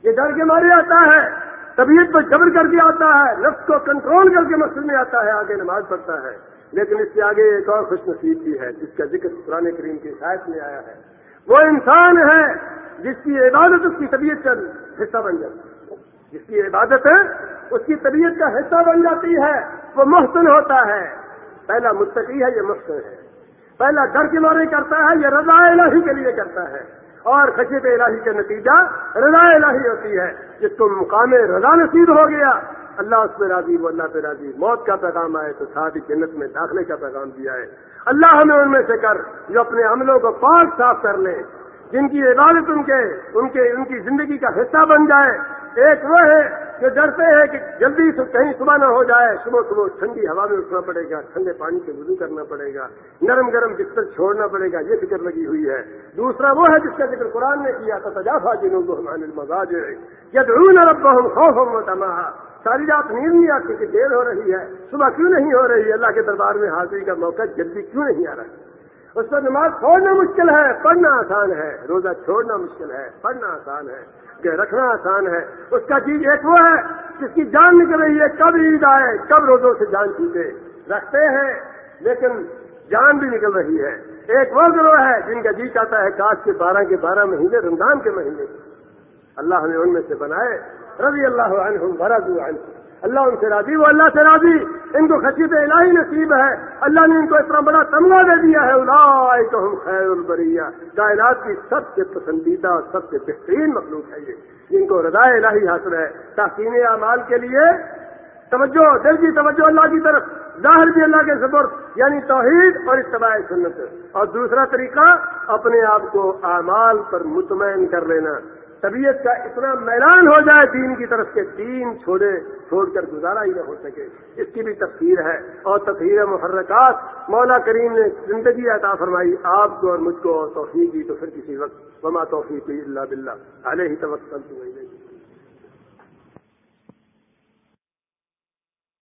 یہ ڈر کے مارے آتا ہے، طبیعت پر جبر کر کے آتا ہے، نفس کو کنٹرول کر کے مسجد میں آتا ہے، آگے نماز پڑھتا ہے۔ لیکن اس سے آگے ایک اور خوش نصیب بھی ہے، جس کا ذکر پرانے کریم کی شاید میں آیا ہے۔ وہ انسان ہے، جس کی عبادت اس کی طبیعت کا حصہ بن جاتی ہے۔ جس کی عبادت ہے اس کی طبیعت کا حصہ بن جاتی ہے، وہ محسن ہوتا ہے۔ پہلا مستقی ہے، یہ محسن ہے۔ پہلا ڈر کے مارے کرتا ہے، یہ رضا الہی کے لیے کرتا ہے۔ اور خشیت الہی کا نتیجہ رضا الہی ہوتی ہے جس کو مقام رضا نصیب ہو گیا۔ اللہ اس پہ راضی، وہ اللہ پہ راضی۔ موت کا پیغام آئے تو ساتھ ہی جنت میں داخلے کا پیغام دیا ہے اللہ ہمیں ان میں سے کر، جو اپنے عملوں کو پاک صاف کر لیں جن کی عبادت ان کے ان کے، ان کی زندگی کا حصہ بن جائے۔ ایک وہ ہے جو ڈرتے ہیں کہ جلدی کہیں صبح نہ ہو جائے، صبح صبح ٹھنڈی ہوا میں اٹھنا پڑے گا، ٹھنڈے پانی سے وضو کرنا پڑے گا، نرم گرم بستر چھوڑنا پڑے گا، یہ فکر لگی ہوئی ہے۔ دوسرا وہ ہے جس کا ذکر قرآن نے کیا تھا تجافا جنہوں کو ہمارے مزاج جب رب ہم خوف ہم ساری رات نیند نہیں آتی کہ دیر ہو رہی ہے، صبح کیوں نہیں ہو رہی ہے؟ اللہ کے دربار میں حاضری کا موقع جلدی کیوں نہیں آ رہا اس پر نماز چھوڑنا مشکل ہے، پڑھنا آسان ہے، روزہ چھوڑنا مشکل ہے، پڑھنا آسان ہے۔ کہ رکھنا آسان ہے۔ اس کا چیز ایک وہ ہے، جس کی جان نکل رہی ہے، کب عید آئے، کب روزوں سے جان چھوٹے۔ رکھتے ہیں، لیکن جان بھی نکل رہی ہے۔ ایک وہ گروہ ہے جن کا جی چاہتا ہے کاش کے بارہ کے بارہ مہینے، رمضان کے مہینے۔ اللہ ہمیں ان میں سے بنائے۔ رضی اللہ عنہ بھرا دوں اللہ ان سے راضی، وہ اللہ سے راضی۔ ان کو خشیت الہی نصیب ہے۔ اللہ نے ان کو اتنا بڑا تمغہ دے دیا ہے۔ ہم خیر البریہ۔ کائنات کی سب سے پسندیدہ اور سب سے بہترین مخلوق ہے یہ۔ جن کو رضا الہی حاصل ہے۔ تحسین اعمال کے لیے توجہ، دل کی توجہ اللہ کی طرف، ظاہر بھی اللہ کے سبر یعنی توحید اور اتباع سنت۔ اور دوسرا طریقہ، اپنے آپ کو اعمال پر مطمئن کر لینا۔ طبیعت کا اتنا میلان ہو جائے دین کی طرف سے، دین چھوڑے، چھوڑ کر گزارا ہی نہ ہو سکے۔ اس کی بھی تفسیر ہے۔ اور تفہیر محرکات مولا کریم نے زندگی عطا فرمائی۔ آپ کو اور مجھ کو اور توفیق دی تو پھر کسی وقت۔ وما توفیق اللہ بلّہ علیہ ہی توقع